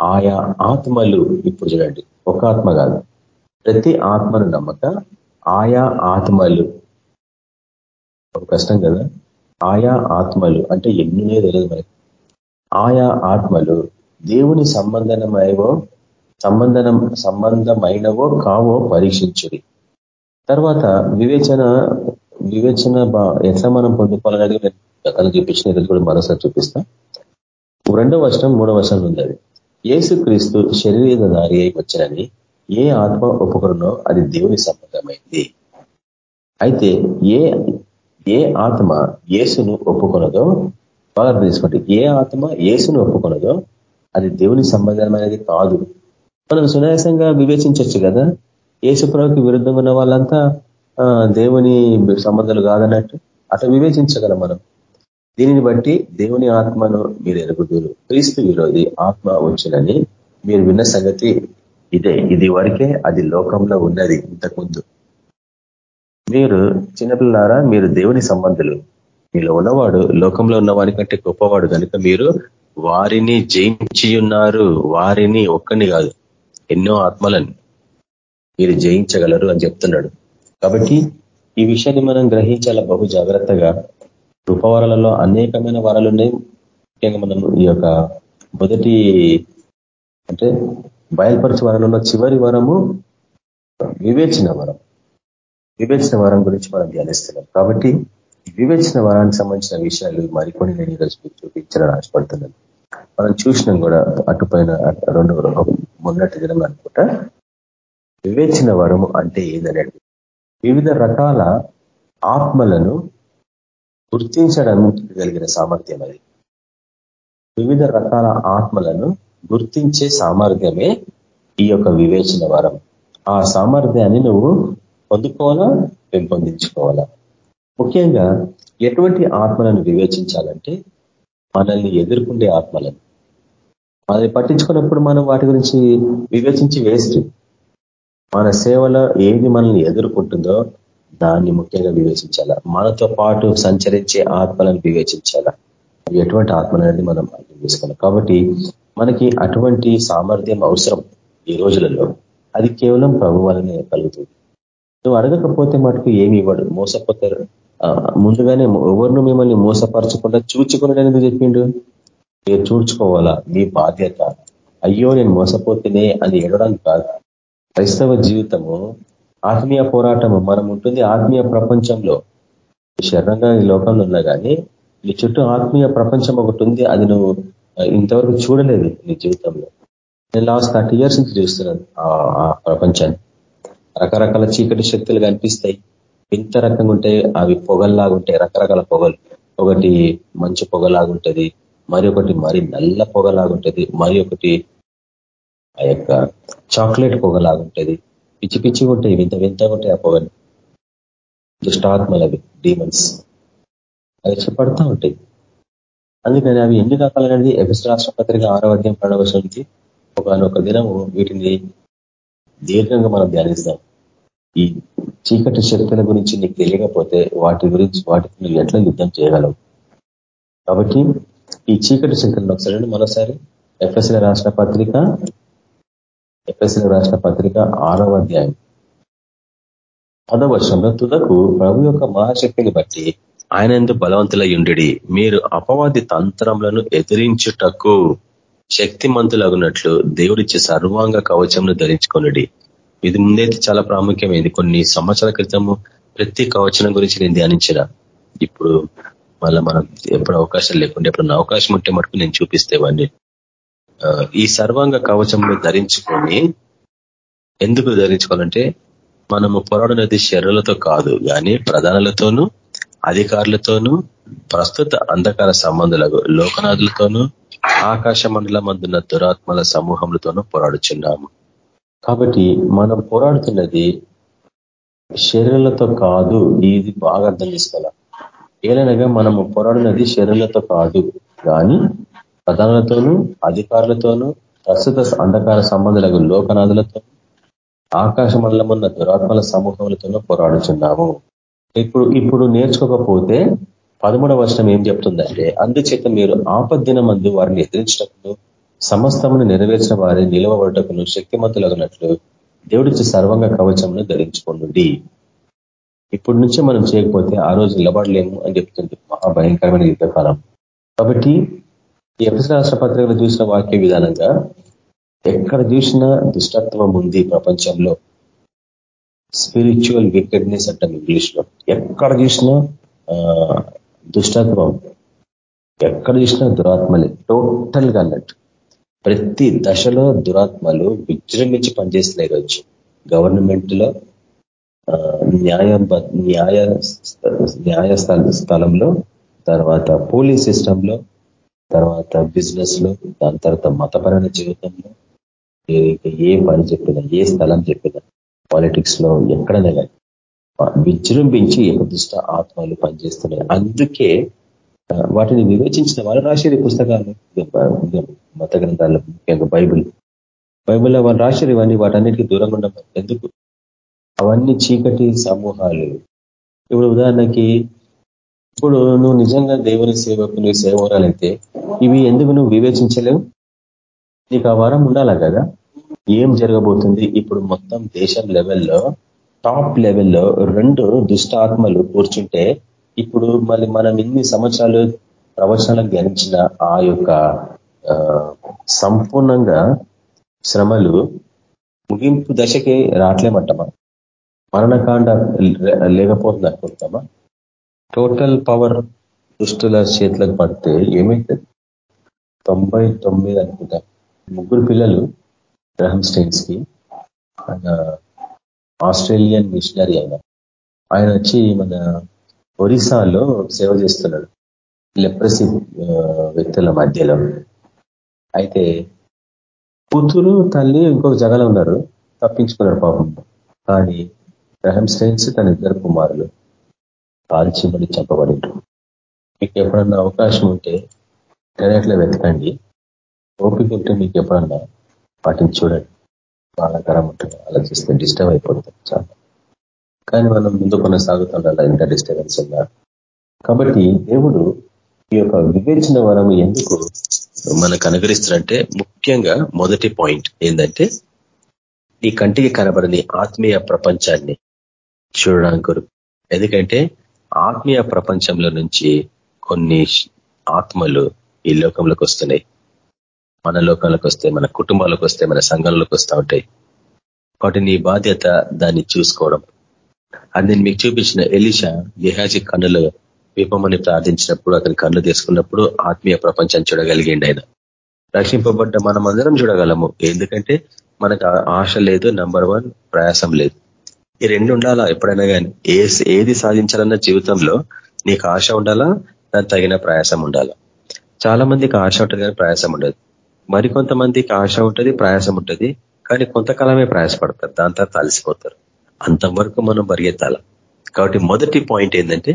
ఆయా ఆత్మలు ఇప్పుడు చూడండి. ఒక ఆత్మ కాదు. ప్రతి ఆత్మను నమ్మక ఆయా ఆత్మలు ఒక కష్టం కదా? ఆయా ఆత్మలు అంటే ఎన్నునే తెలియదు మనకి. ఆయా ఆత్మలు దేవుని సంబంధమైవో సంబంధం సంబంధమైనవో కావో పరీక్షించుడి. తర్వాత వివేచన వివేచన ఎట్లా మనం పొందుకోవాలనేది నేను గతంలో చూపించిన ఈరోజు కూడా మరోసారి చూపిస్తా. రెండో వర్షం మూడో వర్షం ఉంది అది. ఏసుక్రీస్తు శరీరధారి అయి వచ్చినని ఏ ఆత్మ ఒప్పుకున్నో అది దేవుని సంబంధమైంది. అయితే ఏ ఏ ఆత్మ ఏసును ఒప్పుకొనదో బాగా తీసుకోండి ఏ ఆత్మ ఏసును ఒప్పుకొనదో అది దేవుని సంబంధమైనది కాదు. మనం సునాయాసంగా వివేచించవచ్చు కదా? ఏసుప్రభుకి విరుద్ధంగా ఉన్న వాళ్ళంతా దేవుని సంబంధాలు కాదన్నట్టు? అట్లా వివేచించగలం మనం. దీనిని బట్టి దేవుని ఆత్మను మీరు ఎరుగుదురు. క్రీస్తు విరోధి ఆత్మ వచ్చినని మీరు విన్న సంగతి ఇదే. ఇది వరకే అది లోకంలో ఉన్నది ఇంతకుముందు. మీరు చిన్నపిల్లారా మీరు దేవుని సంబంధులు. మీలో ఉన్నవాడు లోకంలో ఉన్న వారి కంటే గొప్పవాడు కనుక మీరు వారిని జయించి ఉన్నారు. వారిని ఒక్కని కాదు ఎన్నో ఆత్మలను మీరు జయించగలరు అని చెప్తున్నాడు. కాబట్టి ఈ విషయాన్ని మనం గ్రహించాల? బహు జాగ్రత్తగా. కృపవరాలలో అనేకమైన వరాలు ఉన్నాయి. ముఖ్యంగా మనం ఈ యొక్క మొదటి అంటే బయలుపరచు వరాలలో చివరి వరము వివేచన వరం. వివేచన వరం గురించి మనం ధ్యానిస్తున్నాం. కాబట్టి వివేచన వరానికి సంబంధించిన విషయాలు మరికొన్ని నేను ఈరోజు మీకు చూపించాలని ఆశపడుతున్నాను. మనం చూసినాం కూడా అటుపైన రెండు మొన్నటి దినం అనుకుంటా. వివేచన వరము అంటే ఏందనేది? వివిధ రకాల ఆత్మలను గుర్తించడం కలిగిన సామర్థ్యం అది. వివిధ రకాల ఆత్మలను గుర్తించే సామర్థ్యమే ఈ యొక్క వివేచన వరం. ఆ సామర్థ్యాన్ని నువ్వు పొందుకోవాలా పెంపొందించుకోవాలా? ముఖ్యంగా ఎటువంటి ఆత్మలను వివేచించాలంటే మనల్ని ఎదుర్కొండే ఆత్మలను. అది పట్టించుకున్నప్పుడు మనం వాటి గురించి వివేచించి వేస్ట్. మన సేవలో ఏది మనల్ని ఎదుర్కొంటుందో దాన్ని ముఖ్యంగా వివేచించాల. మనతో పాటు సంచరించే ఆత్మలను వివేచించాల. ఎటువంటి ఆత్మలు అనేది మనం అర్థం చేసుకోవాలి. కాబట్టి మనకి అటువంటి సామర్థ్యం అవసరం ఈ రోజులలో. అది కేవలం ప్రభు వలనే కలుగుతుంది. నువ్వు అడగకపోతే మటుకు ఏమి ఇవ్వడు. మోసపోతారు. ముందుగానే ఎవరిను మిమ్మల్ని మోసపరచకుండా చూచుకున్నాడని చెప్పిండు? మీరు చూడ్చుకోవాలా మీ బాధ్యత. అయ్యో నేను మోసపోతేనే అని ఎడడం కాదు. క్రైస్తవ జీవితము ఆత్మీయ పోరాటము. మనం ఉంటుంది ఆత్మీయ ప్రపంచంలో. శరణంగా ఈ లోకంలో ఉన్నా కానీ నీ చుట్టూ ఆత్మీయ ప్రపంచం ఒకటి ఉంది. అది నువ్వు ఇంతవరకు చూడలేదు నీ జీవితంలో. నేను లాస్ట్ థర్టీ ఇయర్స్ నుంచి చూస్తున్నాను ఆ ప్రపంచాన్ని. రకరకాల చీకటి శక్తులు కనిపిస్తాయి. ఇంత రకంగా ఉంటాయి అవి పొగల్లాగా ఉంటాయి రకరకాల పొగలు. ఒకటి మంచు పొగలాగుంటది మరి ఒకటి మరి నల్ల పొగలాగుంటది మరి ఒకటి ఆ యొక్క చాక్లెట్ పొగలాగుంటది పిచ్చి పిచ్చి ఉంటాయి వింత వింతగా ఉంటాయి ఆ పొగలు. దుష్టాత్మలవి డీమన్స్ అవి చెప్పడుతూ ఉంటాయి. అందుకని అవి ఎన్ని రకాలనేది ఎఫ్ఎస్ రాష్ట్ర పత్రిక ఆరో అధ్యాయం ప్రణవశానికి ఒక దినము వీటిని దీర్ఘంగా మనం ధ్యానిస్తాం. ఈ చీకటి శక్తుల గురించి నీకు తెలియకపోతే వాటి గురించి వాటికి నువ్వు ఎట్లా యుద్ధం చేయగలవు? కాబట్టి ఈ చీకటి శక్తులను ఒకసారి మరోసారి. ఎఫ్ఎస్ఎల్ రాష్ట్ర పత్రిక ఎఫ్ఎస్ఎల్ రాష్ట్ర పత్రిక ఆరవ అధ్యాయం. పదవర్షంలో తుదకు ప్రభు యొక్క మహాశక్తిని బట్టి ఆయన ఎందుకు బలవంతులయ్యుండి మీరు అపవాది తంత్రములను ఎదిరించుటకు శక్తిమంతులగునట్లు దేవుడిచ్చే సర్వాంగ కవచంను ధరించుకొనుడి. ఇది ముందైతే చాలా ప్రాముఖ్యమైంది. కొన్ని సంవత్సరాల క్రితము ప్రతి కవచనం గురించి నేను ధ్యానించిన. ఇప్పుడు మళ్ళీ మనం ఎప్పుడు అవకాశం లేకుండా ఎప్పుడన్నా అవకాశం ఉంటే మటుకు నేను చూపిస్తేవాడిని ఈ సర్వాంగ కవచంలో ధరించుకొని ఎందుకు ధరించుకోవాలంటే మనము పొరాడనది శరీరాలతో కాదు కానీ ప్రధానులతోనూ అధికారులతోనూ ప్రస్తుత అంధకార సంబంధులకు లోకనాథులతోనూ ఆకాశ మండలం మందున్న దురాత్మల సమూహములతోనూ పోరాడుచున్నాము. కాబట్టి మనం పోరాడుతున్నది శరీరాలతో కాదు ఇది బాగా అర్థం చేసుకోవాలి? ఏలనగా మనము పోరాడినది శరీరాలతో కాదు కానీ ప్రధానులతోనూ అధికారులతోనూ ప్రస్తుత అంధకార సంబంధాలకు లోకనాథులతో ఆకాశ మండలం ఉన్న దురాత్మల సమూహములతోనూ పోరాడుచున్నాము. ఇప్పుడు ఇప్పుడు నేర్చుకోకపోతే పదమూడవ వర్షం ఏం చెప్తుందంటే అందుచేత మీరు ఆపద్దిన మందు వారిని ఎదిరించినప్పుడు సమస్తమును నెరవేర్చిన వారి నిలవబడటకును శక్తిమంతులగినట్లు దేవుడిచ్చి సర్వంగ కవచమును ధరించుకోండి ఇప్పటి నుంచే మనం చేయకపోతే ఆ రోజు నిలబడలేము అని చెప్తుంది మహాభయంకరమైన యుద్ధకాలం. కాబట్టి ఈ ఎఫ్ఎస్ రాష్ట్ర పత్రికలు చూసిన వాక్య విధానంగా ఎక్కడ చూసినా దుష్టత్వం ఉంది ప్రపంచంలో. స్పిరిచువల్ వికెడ్నెస్ అంటాం ఇంగ్లీష్లో ఎక్కడ చూసినా దుష్టత్వం. ఎక్కడ చూసినా దురాత్మలే. టోటల్గా అన్నట్టు. ప్రతి దశలో దురాత్మలు విజృంభించి పనిచేస్తున్నాయి ఈరోజు గవర్నమెంట్లో న్యాయ న్యాయ న్యాయ స్థలంలో తర్వాత పోలీస్ సిస్టంలో తర్వాత బిజినెస్లో దాని తర్వాత మతపరమైన జీవితంలో ఏ పని చెప్పినా ఏ స్థలం చెప్పినా పాలిటిక్స్లో ఎక్కడైనా కానీ విజృంభించి దుష్ట ఆత్మలు పనిచేస్తున్నాయి. అందుకే వాటిని వివేచించిన వాళ్ళు రాసేది పుస్తకాలు. మత గ్రంథాలు ముఖ్యంగా బైబుల్. బైబిల్లో వాళ్ళు రాశారు ఇవన్నీ వాటన్నిటికీ దూరంగా ఉండమని. ఎందుకు? అవన్నీ చీకటి సమూహాలు. ఇప్పుడు ఉదాహరణకి ఇప్పుడు నువ్వు నిజంగా దేవుని సేవకు నువ్వు సేవరాలైతే ఇవి ఎందుకు నువ్వు వివేచించలేవు? నీకు ఆ వారం ఉండాలా కదా? ఏం జరగబోతుంది? ఇప్పుడు మొత్తం దేశం లెవెల్లో టాప్ లెవెల్లో రెండు దుష్ట ఆత్మలు కూర్చుంటే ఇప్పుడు మళ్ళీ మనం ఎన్ని సంవత్సరాలు ప్రవచనాలకు గణించిన ఆ యొక్క సంపూర్ణంగా శ్రమలు ముగింపు దశకి రావట్లేమంటామా మరణకాండ లేకపోతుంది అనుకుంటామా టోటల్ పవర్ దుష్టుల చేతులకు పడితే ఏమైతుంది? తొంభై తొమ్మిది అనుకుంటా. ముగ్గురు పిల్లలు గ్రహం స్టైన్స్కి ఆయన ఆస్ట్రేలియన్ మిషనరీ ఆయన ఆయన వచ్చి మన ఒరిస్సాలో సేవ చేస్తున్నాడు లెప్రసి వ్యక్తుల మధ్యలో. అయితే పుత్రులు తల్లి ఇంకొక జగలో ఉన్నారు. తప్పించుకున్నారు పాపం. కానీ గ్రహం స్టైన్స్ తన ఇద్దరు కుమారులు కాల్చిబడి చెప్పబడి మీకు ఎప్పుడన్నా అవకాశం ఉంటే ఇంటర్నెట్లో వెతకండి. ఓపిక ఉంటే మీకు ఎప్పుడన్నా వాటిని చూడండి. బాధాకరం ఉంటుంది. ఆలోచిస్తే డిస్టర్బ్ అయిపోతుంది. చాలా. కానీ మనం ముందు కొనసాగుతుండాలి ఇంత డిస్టర్బెన్స్ ఉందా కాబట్టి దేవుడు ఈ యొక్క వివేచన వరం ఎందుకు మనకు అనుగ్రహిస్తారంటే ముఖ్యంగా మొదటి పాయింట్ ఏంటంటే ఈ కంటికి కనబడని ఆత్మీయ ప్రపంచాన్ని చూడడానికి ఎందుకంటే ఆత్మీయ ప్రపంచంలో నుంచి కొన్ని ఆత్మలు ఈ లోకంలోకి వస్తున్నాయి. మన లోకంలోకి వస్తే మన కుటుంబాలకు వస్తే మన సంఘంలోకి వస్తూ ఉంటాయి. కాబట్టి నీ బాధ్యత దాన్ని చూసుకోవడం. అది నేను మీకు చూపించిన ఎలిషా గెహాజీ కన్నులు విపమని ప్రార్థించినప్పుడు అతని కన్ను తీసుకున్నప్పుడు ఆత్మీయ ప్రపంచం చూడగలిగిండి ఆయన. రక్షింపబడ్డ మనం అందరం చూడగలము. ఎందుకంటే మనకు ఆశ లేదు నంబర్ వన్ ప్రయాసం లేదు. ఈ రెండు ఉండాలా ఎప్పుడైనా కానీ ఏ ఏది సాధించాలన్న జీవితంలో నీకు ఆశ ఉండాలా? దాని తగిన ప్రయాసం ఉండాలా? చాలా మందికి ఆశ ఉంటుంది కానీ ప్రయాసం ఉండదు. మరికొంతమందికి ఆశ ఉంటుంది ప్రయాసం ఉంటుంది. కానీ కొంతకాలమే ప్రయాసపడతారు. దాని తర్వాత అలసిపోతారు. అంతవరకు మనం పరిగెత్తాల? కాబట్టి మొదటి పాయింట్ ఏంటంటే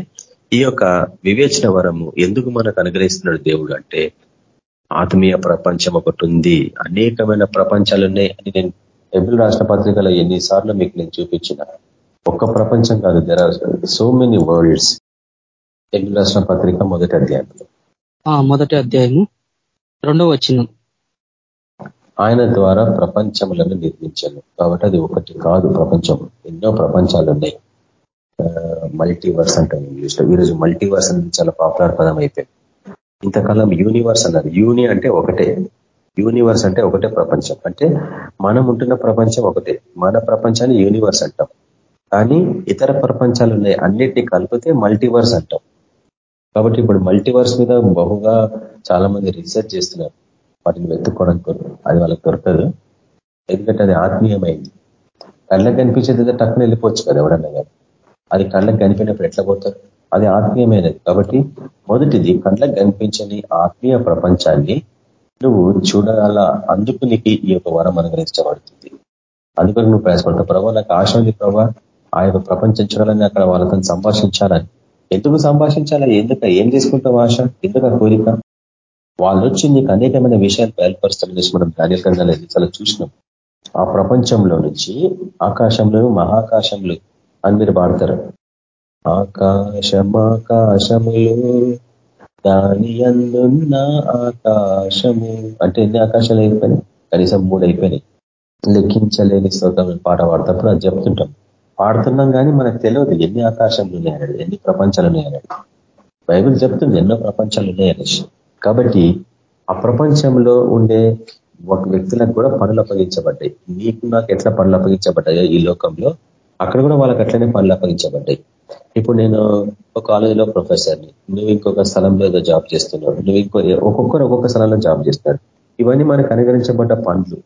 ఈ యొక్క వివేచన వరము ఎందుకు మనకు అనుగ్రహిస్తున్నాడు దేవుడు అంటే ఆత్మీయ ప్రపంచం ఒకటి ఉంది అనేకమైన ప్రపంచాలు ఉన్నాయి అని నేను ఎబ్రిల్ రాష్ట్ర పత్రికలో ఎన్నిసార్లు మీకు నేను చూపించిన. ఒక్క ప్రపంచం కాదు there are so many worlds ఎబ్రిల్ రాష్ట్ర పత్రిక మొదటి అధ్యాయం మొదటి అధ్యాయము రెండవ వచ్చిన ఆయన ద్వారా ప్రపంచములను నిర్మించాను. కాబట్టి అది ఒకటి కాదు ప్రపంచం. ఎన్నో ప్రపంచాలు ఉన్నాయి మల్టీవర్స్ అంటాం ఇంగ్లీష్లో ఈరోజు మల్టీవర్స్ అనేది చాలా పాపులర్ పదం అయిపోయింది. ఇంతకాలం యూనివర్స్ అన్నారు. యూని అంటే ఒకటే. యూనివర్స్ అంటే ఒకటే ప్రపంచం. అంటే మనం ఉంటున్న ప్రపంచం ఒకటే. మన ప్రపంచాన్ని యూనివర్స్ అంటాం. కానీ ఇతర ప్రపంచాలు ఉన్నాయి అన్నిటినీ కలిపితే మల్టీవర్స్ అంటాం. కాబట్టి ఇప్పుడు మల్టీవర్స్ మీద బహుగా చాలా మంది రీసెర్చ్ చేస్తున్నారు. వాటిని వెతుక్కోవడం అది వాళ్ళకి దొరకదు. ఎందుకంటే అది ఆత్మీయమైంది. కళ్ళకి కనిపించేది టక్కున వెళ్ళిపోవచ్చు కదా ఎవడన్నా కానీ. అది కళ్ళకి కనిపించినప్పుడు ఎట్లా పోతారు? అది ఆత్మీయమైనది. కాబట్టి మొదటిది కళ్ళకి కనిపించని ఆత్మీయ ప్రపంచాన్ని నువ్వు చూడాల. అందుకు నీకు ఈ యొక్క వరం అనుగ్రహించబడుతుంది. అందుకని నువ్వు ప్రయాసపడతావు. ప్రభావ నాకు ఆశ ఉంది ప్రభావ ఆ యొక్క ప్రపంచం చూడాలని అక్కడ వాళ్ళతో సంభాషించాలని. ఎందుకు సంభాషించాలా? ఎందుక? ఏం చేసుకుంటావు ఆశ? ఎందుకు కోరిక? వాళ్ళు వచ్చి నీకు అనేకమైన విషయాలు బయలుపరుస్తారనేసి మనం ధాన్యాల గ్రంథాలు చాలా చూసినాం. ఆ ప్రపంచంలో నుంచి ఆకాశంలో మహాకాశంలో అని మీరు పాడతారు ఆకాశమాకాశములు దాని అందున్న ఆకాశము. అంటే ఎన్ని ఆకాశాలు అయిపోయినాయి? కనీసం మూడు అయిపోయినాయి. లెక్కించలేని స్తోత్రం పాట పాడతప్పుడు అది చెప్తుంటాం. పాడుతున్నాం కానీ మనకు తెలియదు ఎన్ని ఆకాశంలు ఉన్నాయన్నాడు ఎన్ని ప్రపంచాలు ఉన్నాయన్నాడు బైబిల్ చెప్తుంది ఎన్నో ప్రపంచాలు ఉన్నాయనేసి కాబట్టి ఆ ప్రపంచంలో ఉండే ఒక వ్యక్తులకు కూడా పనులు అప్పగించబడ్డాయి. నీకు నాకు ఎట్లా పనులు అప్పగించబడ్డాయో ఈ లోకంలో అక్కడ కూడా వాళ్ళకి అట్లనే పనులు అప్పగించబడ్డాయి. ఇప్పుడు నేను ఒక కాలేజీలో ప్రొఫెసర్ని నువ్వు ఇంకొక స్థలంలో ఏదో జాబ్ చేస్తున్నావు నువ్వు ఇంకో ఒక్కొక్కరు ఒక్కొక్క స్థలంలో జాబ్ చేస్తున్నాడు ఇవన్నీ మనకు అనుగరించబడ్డ పనులు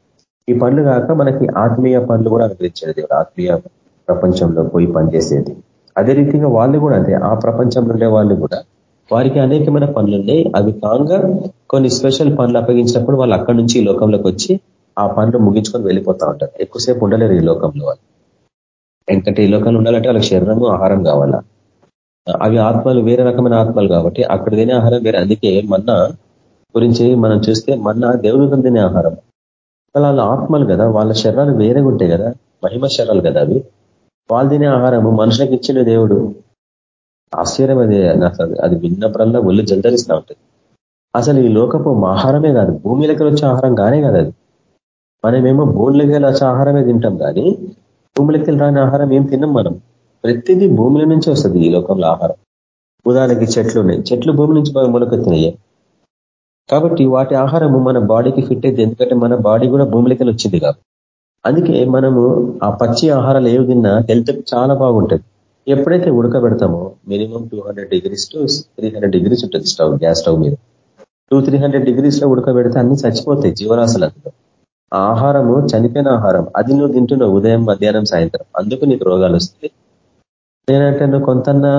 ఈ పనులు కాక మనకి ఆత్మీయ పనులు కూడా అనుగ్రహించాడు దేవుడు. ఆత్మీయ ప్రపంచంలో పోయి పనిచేసేది. అదే రీతిగా వాళ్ళు కూడా అంతే. ఆ ప్రపంచంలో ఉండే వాళ్ళు కూడా వారికి అనేకమైన పనులు ఉన్నాయి. అవి కాగా కొన్ని స్పెషల్ పనులు అప్పగించినప్పుడు వాళ్ళు అక్కడి నుంచి ఈ లోకంలోకి వచ్చి ఆ పనులు ముగించుకొని వెళ్ళిపోతా ఉంటారు. ఎక్కువసేపు ఉండలేరు ఈ లోకంలో వాళ్ళు. ఎందుకంటే ఈ లోకంలో ఉండాలంటే వాళ్ళకి శరీరము ఆహారం కావాలా? అవి ఆత్మలు వేరే రకమైన ఆత్మలు కాబట్టి అక్కడ తినే ఆహారం వేరే. అందుకే మన్నా గురించి మనం చూస్తే మన్నా దేవుని తినే ఆహారం. వాళ్ళ ఆత్మలు కదా. వాళ్ళ శరీరాలు వేరేగా ఉంటాయి కదా. మహిమ శరీరాలు కదా అవి. వాళ్ళు తినే ఆహారము మనుషులకు ఇచ్చిన దేవుడు. ఆశ్చర్యం అది నాకు అది విన్నప్పుడల్లా ఒళ్ళు జల్దరిస్తూ ఉంటుంది. అసలు ఈ లోకపు ఆహారమే కాదు భూమిలోకి వచ్చే ఆహారం కానే కాదు అది. మనమేమో భూమిలోకి వచ్చే ఆహారమే తింటాం కానీ భూమిలోకి రాని ఆహారం ఏం తిన్నాం మనం. ప్రతిదీ భూమిల నుంచి వస్తుంది ఈ లోకంలో ఆహారం. ఉదాహరణకి చెట్లు ఉన్నాయి. చెట్లు భూమి నుంచి మొలకెత్తినాయి కాబట్టి వాటి ఆహారము మన బాడీకి ఫిట్ అయితే ఎందుకంటే మన బాడీ కూడా భూమిలోకి వచ్చింది కాదు అందుకే మనము ఆ పచ్చి ఆహారాలు ఏవి తిన్నా హెల్త్ చాలా బాగుంటుంది. ఎప్పుడైతే ఉడకబెడతామో minimum two hundred degrees to three hundred degrees ఉంటుంది స్టవ్ గ్యాస్ స్టవ్ మీద. టూ త్రీ హండ్రెడ్ డిగ్రీస్లో ఉడకబెడితే అన్ని చచ్చిపోతాయి జీవరాశులు అందులో ఆహారము చనిపోయిన ఆహారం అది నువ్వు తింటున్నావు ఉదయం మధ్యాహ్నం సాయంత్రం. అందుకు నీకు రోగాలు వస్తాయి. నేనంటే నువ్వు కొంతన్నా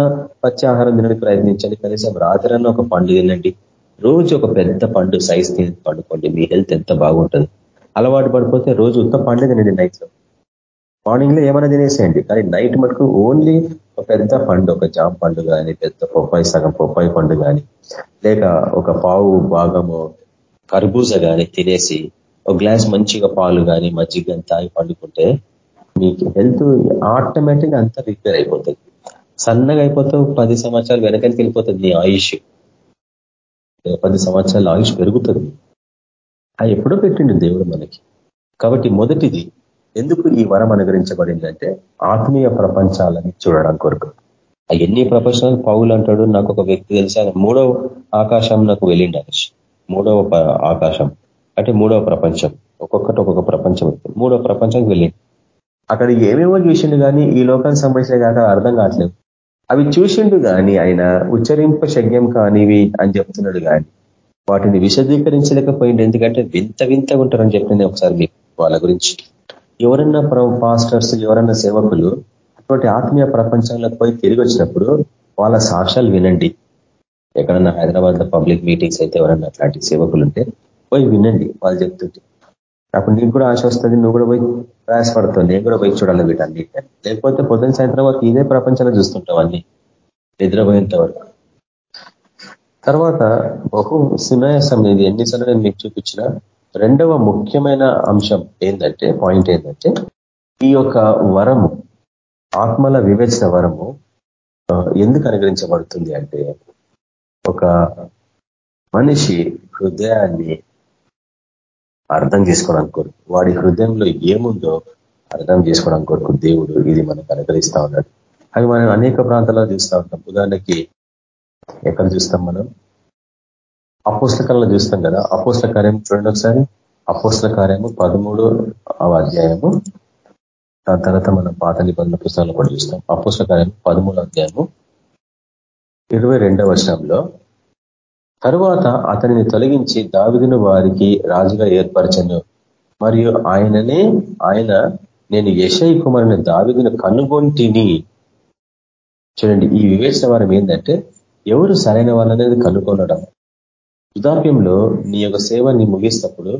పచ్చి ఆహారం తినడానికి ప్రయత్నించండి. కనీసం రాత్రన్నా ఒక పండు తినండి. రోజు ఒక పెద్ద పండు సైజ్ తిని పండుకోండి. మీ హెల్త్ ఎంత బాగుంటుంది. అలవాటు పడిపోతే రోజు ఉత్త పండు తినండి నైట్ మార్నింగ్లో ఏమైనా తినేసేయండి. కానీ నైట్ మటుకు ఓన్లీ ఒక పెద్ద పండు ఒక జామ్ పండు కానీ పెద్ద పొప్పాయి సగం పొప్పాయి పండు కానీ లేక ఒక పావు భాగము కర్బూజ కానీ తినేసి ఒక గ్లాస్ మంచిగా పాలు కానీ మజ్జిగ కానీ తాగి పండుకుంటే మీకు హెల్త్ ఆటోమేటిక్ అంతా రిపేర్ అయిపోతుంది. సన్నగా అయిపోతావు పది సంవత్సరాలు వెనకలికి వెళ్ళిపోతుంది నీ ఆయుష్. పది సంవత్సరాల ఆయుష్ పెరుగుతుంది. అది ఎప్పుడో పెట్టిండు దేవుడు మనకి. కాబట్టి మొదటిది ఎందుకు ఈ వరం అనుగ్రహించబడిందంటే ఆత్మీయ ప్రపంచాలని చూడడం కొరకు. ఎన్ని ప్రపంచాలు? పౌలు అంటాడు నాకు ఒక వ్యక్తి తెలిసి మూడవ ఆకాశం నాకు వెళ్ళిండు మూడవ ఆకాశం. అంటే మూడవ ప్రపంచం. ఒక్కొక్కటి ఒక్కొక్క ప్రపంచం మూడవ ప్రపంచానికి వెళ్ళిండు అక్కడ ఏమేమో చూసిండు కానీ ఈ లోకానికి సంబంధించిన కాక అర్థం కావట్లేదు. అవి చూసిండు కానీ ఆయన ఉచ్చరింప శక్యం కానివి అని చెప్తున్నాడు కానీ వాటిని విశదీకరించలేకపోయింది ఎందుకంటే వింత వింతగా ఉంటారని చెప్పింది ఒకసారి వాళ్ళ గురించి ఎవరన్నా పాస్టర్స్ ఎవరన్నా సేవకులు అటువంటి ఆత్మీయ ప్రపంచంలోకి పోయి తిరిగి వచ్చినప్పుడు వాళ్ళ సాక్ష్యాలు వినండి. ఎక్కడన్నా హైదరాబాద్లో పబ్లిక్ మీటింగ్స్ అయితే ఎవరన్నా అట్లాంటి సేవకులు ఉంటే పోయి వినండి వాళ్ళు చెప్తుంటే. అప్పుడు నీకు కూడా ఆశ వస్తుంది నువ్వు కూడా పోయి ప్రయాసపడుతుంది నేను కూడా పోయి చూడాలి వీటన్ని లేకపోతే పొద్దున్న సాయంత్రం వరకు ఇదే ప్రపంచంలో చూస్తుంటావు అన్ని. నిద్రపోయేంత వరకు. తర్వాత బహు సునాయాసం ఇది. ఎన్నిసార్లు నేను మీకు చూపించిన రెండవ ముఖ్యమైన అంశం ఏంటంటే పాయింట్ ఏంటంటే ఈ యొక్క వరము ఆత్మల వివేచన వరము ఎందుకు అనుగ్రహించబడుతుంది అంటే ఒక మనిషి హృదయాన్ని అర్థం చేసుకోవడానికి కొరకు వాడి హృదయంలో ఏముందో అర్థం చేసుకోవడానికి కొరకు దేవుడు ఇది మనకు అనుగ్రహిస్తా ఉన్నాడు. అవి మనం అనేక ప్రాంతాల్లో చూస్తూ ఉంటాం. ఉదాహరణకి ఎక్కడ చూస్తాం మనం? అపోస్ల చూస్తాం కదా. అపోస్ల కార్యం చూడండి ఒకసారి. అపోస్ల కార్యము పదమూడు అధ్యాయము. దాని తర్వాత మనం పాత నిబంధన పుస్తకాలు కూడా చూస్తాం. అపోస్ల కార్యము పదమూడు అధ్యాయము. ఇరవై రెండవ వర్షంలో తరువాత అతనిని తొలగించి దావిదిన వారికి రాజుగా ఏర్పరచను. మరియు ఆయననే ఆయన నేను యశై కుమారుని దావిదిన కనుగొంటిని. చూడండి ఈ వివేచన వారం ఏంటంటే ఎవరు సరైన వాళ్ళనేది కనుగొనడం? వృద్ధాప్యంలో నీ యొక్క సేవని ముగిస్తప్పుడు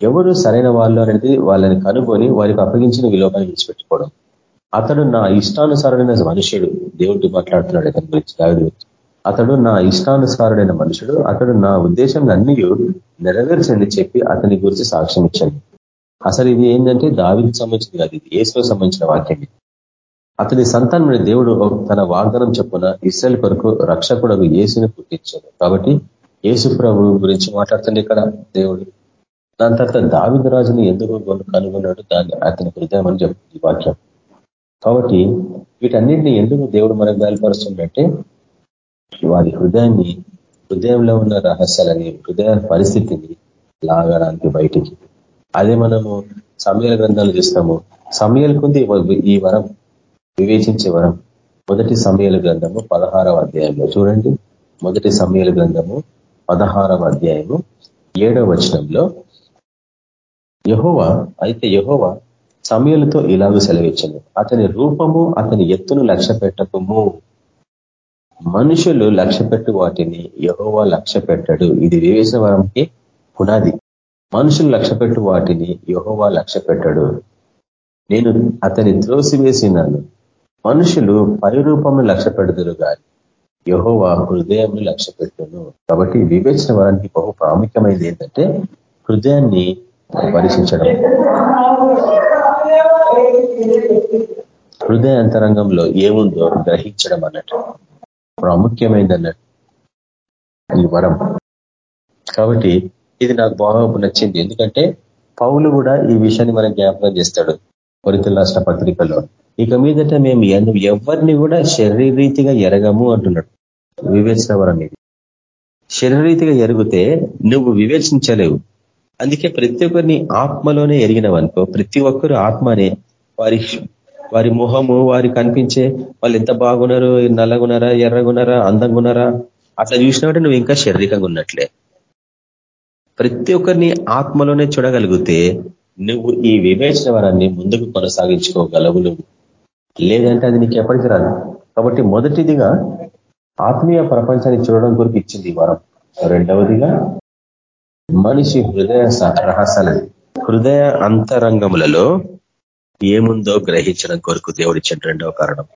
ఎవరు సరైన వాళ్ళు అనేది వాళ్ళని కనుగొని వారికి అప్పగించిన విలోపాన్ని విడిచిపెట్టుకోవడం. అతడు నా ఇష్టానుసారుడైన మనుషుడు దేవుడికి మాట్లాడుతున్నాడు అతని గురించి దావిడి అతడు నా ఇష్టానుసారుడైన మనుషుడు అతడు నా ఉద్దేశం అన్ని నెరవేర్చండి చెప్పి అతని గురించి సాక్ష్యం ఇచ్చాను అసలు ఇది ఏంటంటే దావికి సంబంధించింది కాదు ఇది ఏసుకు సంబంధించిన వాక్యం అతని సంతానమైన దేవుడు తన వాగ్దానం చెప్పున ఇస్రాయల్ కొరకు రక్షకుడు ఏసుని పుట్టించాడు. కాబట్టి యేసు ప్రభు గురించి మాట్లాడుతుంది ఇక్కడ దేవుడు. దాని తర్వాత దావిద రాజుని ఎందుకు కనుగొన్నాడు? దాన్ని అతని హృదయం అని చెప్తుంది వాక్యం. కాబట్టి వీటన్నిటిని ఎందుకు దేవుడు మనకు బయలుపరుస్తుందంటే వారి హృదయాన్ని హృదయంలో ఉన్న రహస్యాలని హృదయ పరిస్థితిని లాగడానికి బయటికి. అదే మనము సమయాల గ్రంథాలు చూస్తాము. సమయాలకుంది ఈ వరం వివేచించే వరం. మొదటి సమయాల గ్రంథము పదహారవ అధ్యాయంలో చూడండి. మొదటి సమయాల గ్రంథము పదహారవ అధ్యాయము ఏడవ వచనంలో యహోవ అయితే యహోవ సమయాలతో ఇలాగ సెలవిచ్చను. అతని రూపము అతని ఎత్తును లక్ష్య పెట్టకము. మనుషులు లక్ష్య పెట్టు వాటిని యహోవా లక్ష్య పెట్టడు. ఇది వివేశవరంకి పునాది. మనుషులు లక్ష్య పెట్టు వాటిని యహోవా లక్ష్య పెట్టడు. నేను అతని త్రోసివేసినాను. మనుషులు పరిరూపము లక్ష్య పెడదురు కానీ యహోవా హృదయంను లక్ష్య పెట్టును కాబట్టి వివేచన వరానికి బహు ప్రాముఖ్యమైనది ఏంటంటే హృదయాన్ని పరీక్షించడం హృదయ అంతరంగంలో ఏముందో గ్రహించడం అన్నట్టు. ప్రాముఖ్యమైనది అన్నట్టు ఈ వరం. కాబట్టి ఇది నాకు బాగా నచ్చింది. ఎందుకంటే పౌలు కూడా ఈ విషయాన్ని మనం జ్ఞాపకం చేస్తాడు కొరితల రాష్ట్ర పత్రికలో. ఇక మీదట మేము ఎవరిని కూడా శరీరీతిగా ఎరగము అంటున్నాడు. వివేచన వరం ఇది శరీరీతిగా ఎరిగితే నువ్వు వివేచించలేవు. అందుకే ప్రతి ఒక్కరిని ఆత్మలోనే ఎరిగినవనుకో ప్రతి ఒక్కరు ఆత్మనే. వారి వారి మొహము వారి కనిపించే వాళ్ళు ఎంత బాగున్నారు నల్లగున్నారా ఎర్రగున్నారా అందంగున్నారా అట్లా చూసినట్టు నువ్వు ఇంకా శారీరకంగా ఉన్నట్లే. ప్రతి ఒక్కరిని ఆత్మలోనే చూడగలిగితే నువ్వు ఈ వివేచన వరాన్ని ముందుకు కొనసాగించుకోగలవు లేదంటే అది నీకు ఎప్పటికీ రాదు. కాబట్టి మొదటిదిగా ఆత్మీయ ప్రపంచాన్ని చూడడం కొరకు ఇచ్చింది వరం. రెండవదిగా మనిషి హృదయ రహస్యాలని హృదయ అంతరంగములలో ఏముందో గ్రహించడం కొరకు దేవుడిచ్చిన రెండవ కారణం.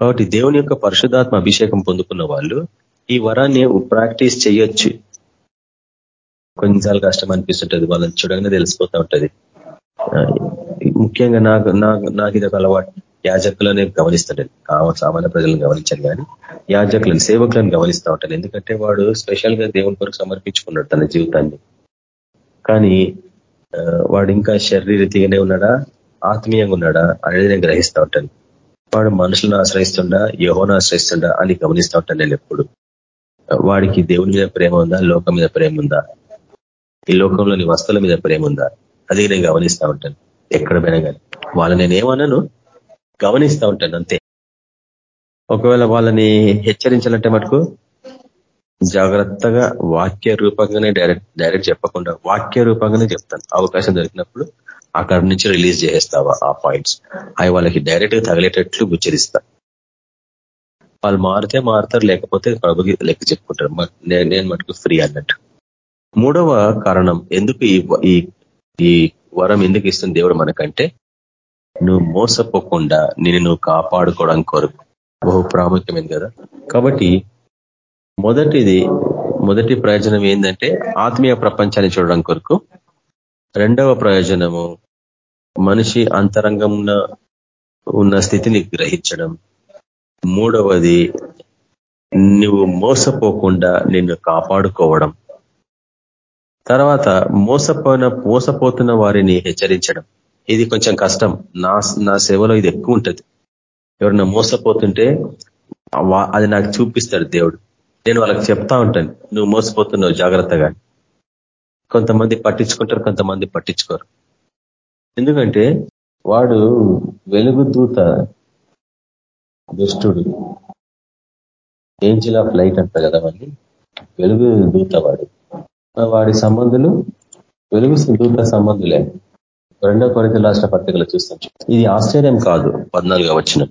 కాబట్టి దేవుని యొక్క పరిశుధాత్మ అభిషేకం పొందుకున్న వాళ్ళు ఈ వరాన్ని ప్రాక్టీస్ చేయొచ్చు. కొన్నిసార్లు కష్టం అనిపిస్తుంటది వాళ్ళని చూడగానే తెలిసిపోతూ ఉంటది. ముఖ్యంగా నాకు నాకు ఇది ఒక అలవాటు. యాజకులనే గమనిస్తాడు సామాన్య ప్రజలను గమనించాను కానీ యాజకులను సేవకులను గమనిస్తూ ఉంటాను ఎందుకంటే వాడు స్పెషల్గా దేవుని కొరకు సమర్పించుకున్నాడు తన జీవితాన్ని. కానీ వాడు ఇంకా శరీరీతిగానే ఉన్నాడా? ఆత్మీయంగా ఉన్నాడా? అనేది నేను గ్రహిస్తూ ఉంటాను వాడు మనుషులను ఆశ్రయిస్తుండా? యహోను ఆశ్రయిస్తుండా? అని గమనిస్తూ ఉంటాను నేను ఎప్పుడు. వాడికి దేవుని మీద ప్రేమ ఉందా? లోకం మీద ప్రేమ ఉందా? ఈ లోకంలోని వస్తువుల మీద ప్రేమ ఉందా? అది నేను గమనిస్తూ ఉంటాను. ఎక్కడ పోయినా కానీ వాళ్ళని నేను ఏమన్నాను గమనిస్తూ ఉంటాను అంతే. ఒకవేళ వాళ్ళని హెచ్చరించాలంటే మటుకు జాగ్రత్తగా వాక్య రూపంగానే డైరెక్ట్ డైరెక్ట్ చెప్పకుండా వాక్య రూపంగానే చెప్తాను. అవకాశం దొరికినప్పుడు అక్కడ నుంచి రిలీజ్ చేసేస్తావా ఆ పాయింట్స్. అవి వాళ్ళకి డైరెక్ట్గా తగిలేటట్లు ఉచ్చరిస్తా వాళ్ళు మారితే మారుతారు లేకపోతే ప్రభుకి లెక్క చెప్పుకుంటారు. నేను మటుకు ఫ్రీ అన్నట్టు. మూడవ కారణం ఎందుకు ఈ ఈ వరం ఎందుకు ఇస్తుంది దేవుడు మనకంటే? నువ్వు మోసపోకుండా నేను నువ్వు కాపాడుకోవడం కొరకు. బహు ప్రాముఖ్యమైంది కదా? కాబట్టి మొదటిది మొదటి ప్రయోజనం ఏంటంటే ఆత్మీయ ప్రపంచాన్ని చూడడం కొరకు. రెండవ ప్రయోజనము మనిషి అంతరంగంలో ఉన్న స్థితిని గ్రహించడం. మూడవది నువ్వు మోసపోకుండా నిన్ను కాపాడుకోవడం. తర్వాత మోసపోయిన మోసపోతున్న వారిని హెచ్చరించడం. ఇది కొంచెం కష్టం. నా నా సేవలో ఇది ఎక్కువ ఉంటుంది. ఎవరన్నా మోసపోతుంటే అది నాకు చూపిస్తాడు దేవుడు. నేను వాళ్ళకి చెప్తా ఉంటాను నువ్వు మోసపోతున్నావు జాగ్రత్తగా. కొంతమంది పట్టించుకుంటారు కొంతమంది పట్టించుకోరు. ఎందుకంటే వాడు వెలుగు దూత దుష్టుడు ఏంజిల్ ఆఫ్ లైట్ అంట కదా వాడిని వెలుగు దూత వాడు. వాడి సంబంధులు వెలుగు దూత సంబంధులే. రెండో కొరిత రాష్ట్ర పత్రికలు చూస్తాం. ఇది ఆశ్చర్యం కాదు. పద్నాలుగో వచ్చిన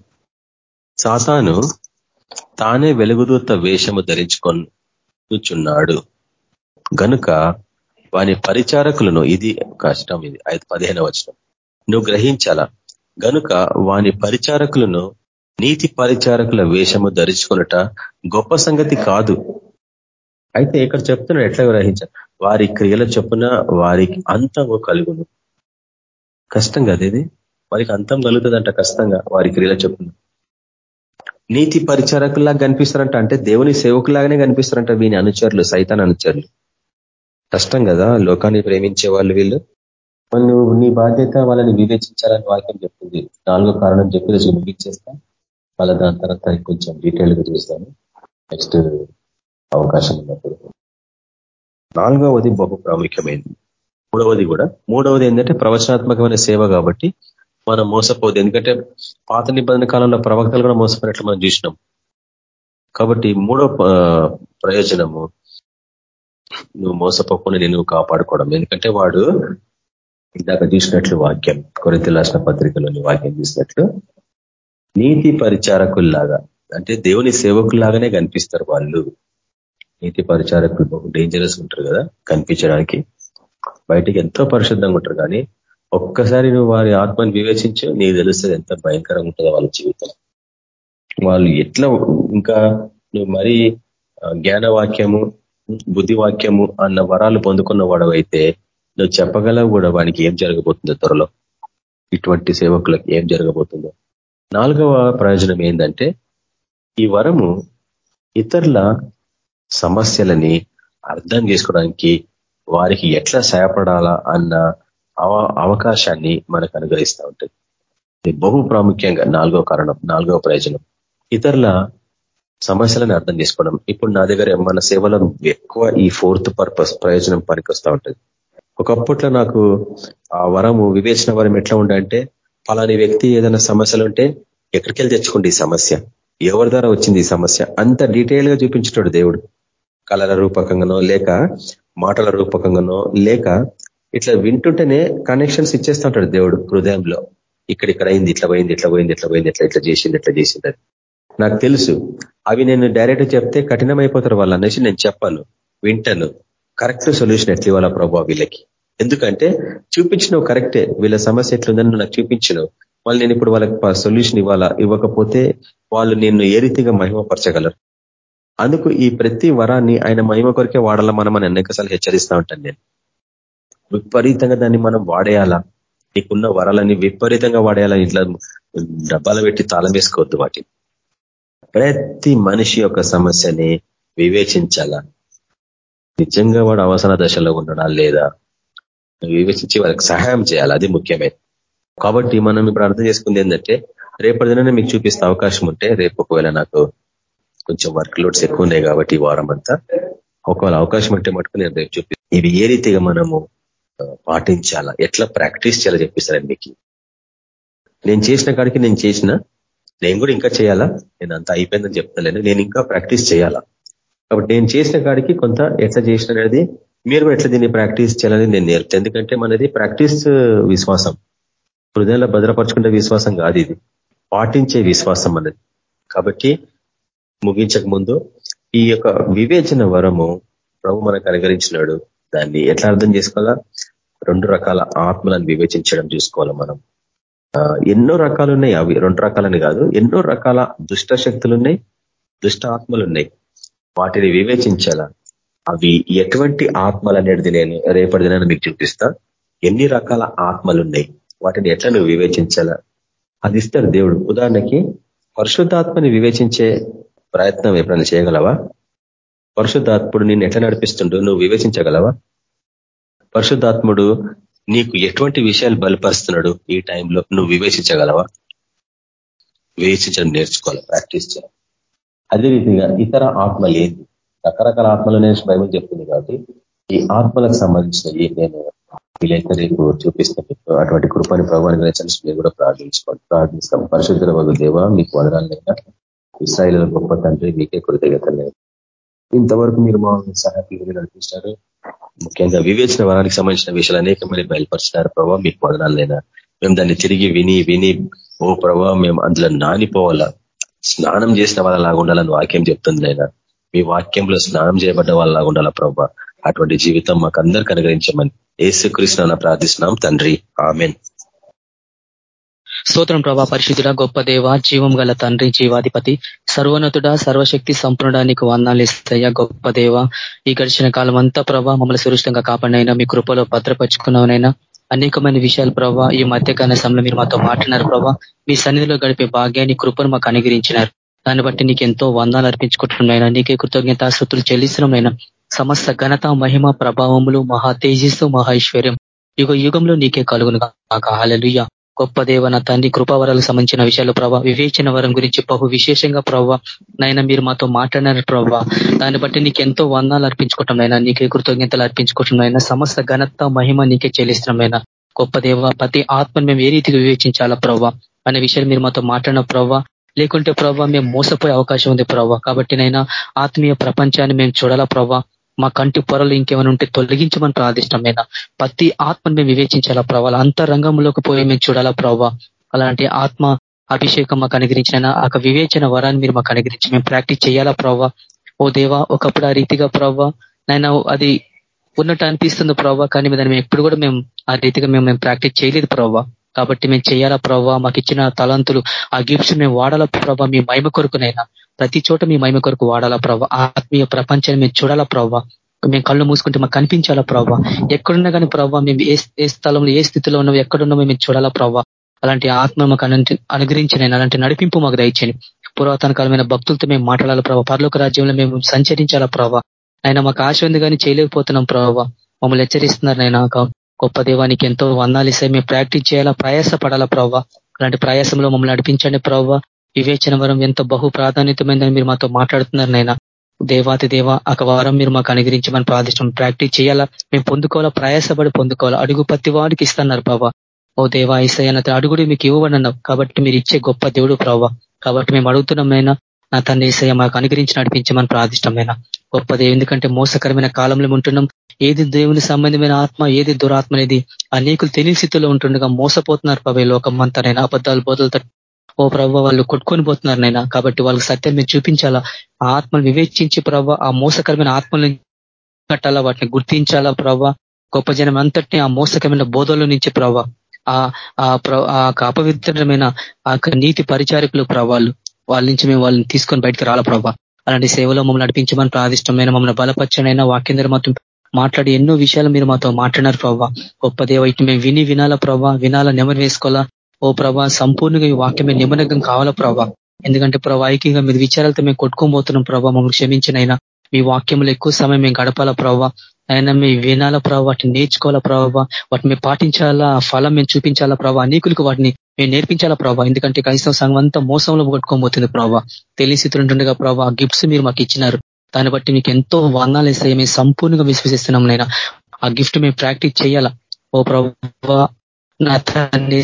సాతాను తానే వెలుగుదూత వేషము ధరించుకొని కూర్చున్నాడు గనుక వాని పరిచారకులను ఇది కష్టం ఇది. ఐదు పదిహేను వచ్చిన నువ్వు గ్రహించాలా? గనుక వాని పరిచారకులను నీతి పరిచారకుల వేషము ధరించుకున్నట గొప్ప సంగతి కాదు. అయితే ఇక్కడ చెప్తున్నాడు ఎట్లా గ్రహించాలి? వారి క్రియల చొప్పున వారికి అంతము కలుగును. కష్టం కదా ఇది వారికి అంతం కలుగుతుందంట కష్టంగా వారి క్రియల చొప్పున నీతి పరిచారకుల్లాగా కనిపిస్తారంట అంటే దేవుని సేవకులాగానే కనిపిస్తారంట వీని అనుచరులు సైతాన్ అనుచరులు. కష్టం కదా లోకాన్ని ప్రేమించే వాళ్ళు వీళ్ళు. నువ్వు నీ బాధ్యత వాళ్ళని వివేచించాలని వాక్యం చెప్తుంది. నాలుగో కారణం చెప్పి రోజు ముగించేస్తా. వాళ్ళ దాని తర్వాత కొంచెం డీటెయిల్గా చూస్తాను. నెక్స్ట్ అవకాశం ఉన్నప్పుడు. నాలుగవది బహు ప్రాముఖ్యమైనది. మూడవది కూడా. మూడవది ఏంటంటే ప్రవచనాత్మకమైన సేవ కాబట్టి మనం మోసపోదు ఎందుకంటే పాత నిబంధన కాలంలో ప్రవక్తలు కూడా మోసపోయినట్లు మనం చూసినాం. కాబట్టి మూడవ ప్రయోజనము నువ్వు మోసపోకుండా నేను కాపాడుకోవడం. ఎందుకంటే వాడు ఇందాక చూసినట్లు వాక్యం కొరిత రాసిన పత్రికలోని వాక్యం చూసినట్లు నీతి పరిచారకుల్లాగా అంటే దేవుని సేవకుల్లాగానే కనిపిస్తారు వాళ్ళు. నీతి పరిచారకులు బహు డేంజరస్ ఉంటారు కదా కనిపించడానికి. బయటికి ఎంతో పరిశుద్ధంగా ఉంటారు. కానీ ఒక్కసారి నువ్వు వారి ఆత్మని వివేచించు నీకు తెలుస్తుంది ఎంత భయంకరంగా ఉంటుందో వాళ్ళ జీవితం. వాళ్ళు ఎట్లా ఇంకా నువ్వు మరీ జ్ఞానవాక్యము బుద్ధివాక్యము అన్న వరాలు పొందుకున్న వాడవైతే నువ్వు చెప్పగలవు కూడా వానికి ఏం జరగబోతుందో త్వరలో. ఇటువంటి సేవకులకు ఏం జరగబోతుందో. నాలుగవ ప్రయోజనం ఏంటంటే ఈ వరము ఇతరుల సమస్యలని అర్థం చేసుకోవడానికి వారికి ఎట్లా సహాయపడాలా అన్న అవకాశాన్ని మనకు అనుగ్రహిస్తూ ఉంటుంది. ఇది బహు ప్రాముఖ్యంగా నాలుగో కారణం నాలుగో ప్రయోజనం. ఇతరుల సమస్యలను అర్థం చేసుకోవడం. ఇప్పుడు నా దగ్గర మన సేవలో ఎక్కువ ఈ ఫోర్త్ పర్పస్ ప్రయోజనం పనికొస్తూ ఉంటుంది. ఒకప్పట్లో నాకు ఆ వరము వివేచన వరం ఎట్లా ఉండంటే పలాని వ్యక్తి ఏదైనా సమస్యలు ఉంటే ఎక్కడికి తెచ్చుకోండి ఈ సమస్య. ఎవరి ద్వారా వచ్చింది ఈ సమస్య? అంత డీటెయిల్గా చూపించుతాడు దేవుడు. కళల రూపకంగానో లేక మాటల రూపకంగానో లేక ఇట్లా వింటుంటేనే కనెక్షన్స్ ఇచ్చేస్తూ ఉంటాడు దేవుడు హృదయంలో. ఇక్కడ ఇక్కడ అయింది ఇట్లా పోయింది ఇట్లా పోయింది ఇట్లా పోయింది ఇట్లా ఇట్లా చేసింది ఇట్లా చేసింది నాకు తెలుసు. అవి నేను డైరెక్ట్ చెప్తే కఠినమైపోతారు వాళ్ళు అనేసి నేను చెప్పాను. వింటాను. కరెక్ట్ సొల్యూషన్ ఎట్లా ఇవ్వాలా ప్రభావ వీళ్ళకి? ఎందుకంటే చూపించినవు కరెక్టే వీళ్ళ సమస్య ఎట్లుందని నాకు చూపించినవు. వాళ్ళు నేను ఇప్పుడు వాళ్ళకి సొల్యూషన్ ఇవ్వాలా? ఇవ్వకపోతే వాళ్ళు నిన్ను ఏ రీతిగా మహిమపరచగలరు? అందుకు ఈ ప్రతి వరాన్ని ఆయన మహిమ కొరకే వాడాలా మనం అని అనేకసార్లు హెచ్చరిస్తూ ఉంటాను నేను. విపరీతంగా దాన్ని మనం వాడేయాలా? నీకున్న వరాలని విపరీతంగా వాడేయాలా? ఇంట్లో డబ్బాలు పెట్టి తాళం వేసుకోవద్దు వాటిని. ప్రతి మనిషి యొక్క సమస్యని వివేచించాలా? నిజంగా వాడు అవసర దశలో ఉండడా లేదా? వివేచించి వాళ్ళకి సహాయం చేయాలి? అది ముఖ్యమే. కాబట్టి మనం ఇప్పుడు అర్థం చేసుకుంది ఏంటంటే రేపటి దిన మీకు చూపిస్తే అవకాశం ఉంటే రేపు ఒకవేళ నాకు కొంచెం వర్క్ లోడ్స్ ఎక్కువ ఉన్నాయి కాబట్టి వారం అంతా ఒకవేళ అవకాశం ఉంటే మటుకు నేను రేపు చూపి ఇవి ఏ రీతిగా మనము పాటించాలా? ఎట్లా ప్రాక్టీస్ చేయాలో చెప్పిస్తారని మీకు. నేను చేసిన కాడికి నేను చేసిన నేను కూడా ఇంకా చేయాలా? నేను అంత అయిపోయిందని చెప్తలేను. నేను ఇంకా ప్రాక్టీస్ చేయాలా? కాబట్టి నేను చేసిన కాడికి కొంత ఎట్లా చేసిన అనేది మీరు కూడా ఎట్లా దీన్ని ప్రాక్టీస్ చేయాలని నేను నేర్పుతాను ఎందుకంటే మనది ప్రాక్టీస్ విశ్వాసం. హృదయంలో భద్రపరచుకునే విశ్వాసం కాదు ఇది. పాటించే విశ్వాసం అనేది కాబట్టి ముగించక ముందు ఈ యొక్క వివేచన వరము ప్రభు మనకు అనుగరించినాడు దాన్ని ఎట్లా అర్థం చేసుకోవాలా? రెండు రకాల ఆత్మలను వివేచించడం చూసుకోవాలి మనం. ఎన్నో రకాలు ఉన్నాయి. అవి రెండు రకాలని కాదు. ఎన్నో రకాల దుష్ట శక్తులు ఉన్నాయి దుష్ట ఆత్మలు ఉన్నాయి. వాటిని వివేచించాలా? అవి ఎటువంటి ఆత్మలు అనేది నేను రేపటి దినాన్ని మీకు చూపిస్తా. ఎన్ని రకాల ఆత్మలు ఉన్నాయి? వాటిని ఎట్లా నువ్వు వివేచించాలా? అది ఇస్తాడు దేవుడు. ఉదాహరణకి పరిశుద్ధాత్మని వివేచించే ప్రయత్నం ఎప్పుడైనా చేయగలవా? పరిశుద్ధాత్ముడు నేను ఎట్లా నడిపిస్తుండో నువ్వు వివేచించగలవా? పరిశుద్ధాత్ముడు నీకు ఎటువంటి విషయాలు బలపరుస్తున్నాడు ఈ టైంలో నువ్వు వివేచించగలవా? వివేచించడం నేర్చుకోవాలి ప్రాక్టీస్ చేయాలి. అదే రీతిగా ఇతర ఆత్మలు ఏంటి రకరకాల ఆత్మలు నేను బైబుల్ చెప్తుంది కాబట్టి ఈ ఆత్మలకు సంబంధించినవి నేను వీలైతే రేపు చూపిస్తాను అటువంటి కృపాన్ని ప్రభావాన్ని గ్రహించాల్సి మీరు కూడా ప్రార్థించుకోండి. ప్రార్థిస్తాం పరిశుద్ధ వగు దేవ మీకు వదనాలైనా ఇస్రాయిల్ గొప్ప తండ్రి మీకే కృతజ్ఞతలు. ఇంతవరకు మీరు మా సహాయకులు నడిపించారు ముఖ్యంగా వివేచన వరానికి సంబంధించిన విషయాలు అనేకమైన బయలుపరిచినారు ప్రభావ మీకు వదనాలైనా. మేము దాన్ని తిరిగి విని విని ఓ ప్రభావ మేము అందులో నానిపోవాలా? స్నానం చేసిన వాళ్ళలాగా ఉండాలని వాక్యం చెప్తుంది అయినా మీ వాక్యంలో స్నానం చేయబడ్డ వాళ్ళలాగా ఉండాలా ప్రభావ అటువంటి జీవితం మాకు అందరికీ అనుగ్రహించమని. ఏసుకృష్ణ ప్రార్థిస్తున్నాం తండ్రి. ఆమెన్. స్తోత్రం ప్రభా పరిశుద్ధుడ గొప్ప దేవ జీవం గల తండ్రి జీవాధిపతి సర్వోన్నతుడ సర్వశక్తి సంపూర్ణానికి వందాలు ఇస్తాయా గొప్ప దేవ. ఈ గడిచిన కాలం అంతా ప్రభా మమ్మల్ని సురక్షితంగా కాపాడినైనా మీ కృపలో భద్రపరుచుకున్నావునైనా అనేకమైన విషయాలు ప్రభావ ఈ మధ్యకాల సమయంలో మీరు మాతో మాట్లాడినారు ప్రభా. మీ సన్నిధిలో గడిపే భాగ్యాన్ని కృపను మాకు అనుగ్రహించినారు. దాన్ని బట్టి నీకు ఎంతో వందాలు అర్పించుకుంటున్నాయినా నీకే కృతజ్ఞత స్థుతులు చెల్లిస్తున్నాయినా సమస్త ఘనత మహిమ ప్రభావములు మహా తేజస్సు మహా ఐశ్వర్యం యుగ యుగంలో నీకే కలుగును హాలలుయ్య గొప్ప దేవన తండ్రి కృపావరాలకు సంబంధించిన విషయాలు ప్రభావ వివేచన వరం గురించి బహు విశేషంగా ప్రభావ నైనా మీరు మాతో మాట్లాడినారు ప్రభావ దాన్ని బట్టి నీకు ఎంతో వందాలు అర్పించుకుంటాం అయినా నీకే కృతజ్ఞతలు అర్పించుకుంటున్నాయినా సమస్త ఘనత మహిమ నీకే చెల్లిస్తున్నాం గొప్ప దేవ ప్రతి ఆత్మను మేము ఏ రీతిగా వివేచించాలా ప్రభావ అనే విషయాలు మీరు మాతో మాట్లాడిన ప్రభావ లేకుంటే ప్రభావ మేము మోసపోయే అవకాశం ఉంది ప్రభావ కాబట్టి నైనా ఆత్మీయ ప్రపంచాన్ని మేము చూడాలా ప్రభావ మా కంటి పొరలు ఇంకేమైనా ఉంటే తొలగించమని ప్రార్థిష్టమైన ప్రతి ఆత్మను మేము వివేచించాలా ప్రభావ అంతరంగంలోకి పోయి మేము చూడాలా ప్రభావ అలాంటి ఆత్మ అభిషేకం మాకు అనుగ్రహించిన ఆ వివేచన వరాన్ని మీరు మాకు అనుగ్రహించి మేము ప్రాక్టీస్ చేయాలా ప్రభావ ఓ దేవా ఒకప్పుడు ఆ రీతిగా ప్రభావ నైనా అది ఉన్నట్టు అనిపిస్తుంది ప్రభావ కానీ దాన్ని ఎప్పుడు కూడా మేము ఆ రీతిగా మేము ప్రాక్టీస్ చేయలేదు ప్రభావ కాబట్టి మేము చేయాలా ప్రభావ మాకు ఇచ్చిన తలంతులు ఆ గిఫ్ట్స్ మేము వాడాలా ప్రభావ మీ మహిమ కొరకునైనా. ప్రతి చోట మీ మహిమ కొరకు వాడాలా ప్రభావ ఆత్మీయ ప్రపంచాన్ని మేము చూడాలా ప్రభావ మేము కళ్ళు మూసుకుంటే మాకు కనిపించాలా ప్రభావ ఎక్కడున్నా కానీ ప్రభావ మేము ఏ స్థలంలో ఏ స్థితిలో ఉన్నాం ఎక్కడున్నామో మేము చూడాలా ప్రభావ అలాంటి ఆత్మ మాకు అనుగ్రహించిన అలాంటి నడిపింపు మాకు దయచని పురాతన కాలమైన భక్తులతో మేము మాట్లాడాలి ప్రభావ పర్లోక రాజ్యంలో మేము సంచరించాలా ప్రభావ ఆయన మాకు ఆశ ఉంది కానీ చేయలేకపోతున్నాం ప్రభావ మమ్మల్ని హెచ్చరిస్తున్నారు నేను గొప్ప దేవానికి ఎంతో వందాలు ఇస్తాయి. మేము ప్రాక్టీస్ చేయాలా ప్రయాస పడాలా ప్రభావ అలాంటి ప్రయాసంలో మమ్మల్ని నడిపించండి ప్రభావ వివేచన వరం ఎంత బహు ప్రాధాన్యతమైందని మీరు మాతో మాట్లాడుతున్నారు నైనా దేవాతి దేవ ఒక వారం మీరు మాకు అనుగ్రహించమని ప్రార్థిష్టం ప్రాక్టీస్ చేయాలా? మేము పొందుకోవాలా? ప్రయాసపడి పొందుకోవాలా? అడుగు ప్రతి వాడికి ఇస్తున్నారు ప్రభావ ఓ దేవా ఈసయ్య అడుగుడు మీకు ఇవ్వబడినావు కాబట్టి మీరు ఇచ్చే గొప్ప దేవుడు ప్రభావ కాబట్టి మేము అడుగుతున్నామైనా నా తన ఈసయ్య మాకు అనుగ్రహించి నడిపించమని ప్రార్థిష్టమైన గొప్ప దేవు ఎందుకంటే మోసకరమైన కాలంలో ఉంటున్నాం. ఏది దేవుని సంబంధమైన ఆత్మ ఏది దురాత్మ అనేది అనేకులు తెలియని స్థితిలో ఉంటుండగా మోసపోతున్నారు ప్రభావ లోకం అంతా అబద్ధాలు బోధలతో ఓ ప్రభావ వాళ్ళు కొట్టుకొని పోతున్నారు నైనా కాబట్టి వాళ్ళకి సత్యం మీరు చూపించాలా? ఆ ఆత్మను వివేచించి ప్రభావ ఆ మోసకరమైన ఆత్మలను కట్టాలా? వాటిని గుర్తించాలా ప్రభావ గొప్ప జనం అంతటిని ఆ మోసకరమైన బోధల నుంచి ప్రభావ ఆ అపవిత్రమైన ఆ నీతి పరిచారకులు ప్రభావాలు వాళ్ళ. నుంచి మేము వాళ్ళని తీసుకొని బయటకు రాలా ప్రభావ అలాంటి సేవలో మమ్మల్ని నడిపించమని ప్రాదిష్టమైన మమ్మల్ని బలపరచనైనా వాక్యంధ్ర మాత్రం మాట్లాడి ఎన్నో విషయాలు మీరు మాతో మాట్లాడినారు ప్రభావ గొప్ప దేవ ఇటు మేము విని వినాలా ప్రభావ వినాలా నెమరు వేసుకోవాలా? ఓ ప్రభా సంపూర్ణంగా ఈ వాక్యమే నిమనగం కావాలా ప్రభా? ఎందుకంటే ప్రభా ఐక్యంగా మీరు విచారాలతో మేము కొట్టుకోబోతున్నాం ప్రభా మమ్మల్ని క్షమించినైనా మీ వాక్యంలో ఎక్కువ సమయం మేము గడపాలా ప్రభావ అయినా మీ వినాలా ప్రభావ వాటిని నేర్చుకోవాలా ప్రభావ వాటిని మేము పాటించాలా? ఫలం మేము చూపించాలా ప్రభావ అనేకులకు వాటిని మేము నేర్పించాలా ప్రభావ ఎందుకంటే కనీసం సంఘం అంతా మోసంలో కొట్టుకోబోతుంది ప్రభావ తెలిసితుండగా ప్రభావ గిఫ్ట్స్ మీరు మాకు ఇచ్చినారు. దాన్ని బట్టి మీకు ఎంతో వర్ణాలు వేస్తాయి. మేము సంపూర్ణంగా విశ్వసిస్తున్నాం నైనా ఆ గిఫ్ట్ మేము ప్రాక్టీస్ చేయాలా? ఓ ప్రభావ నా తండ్రి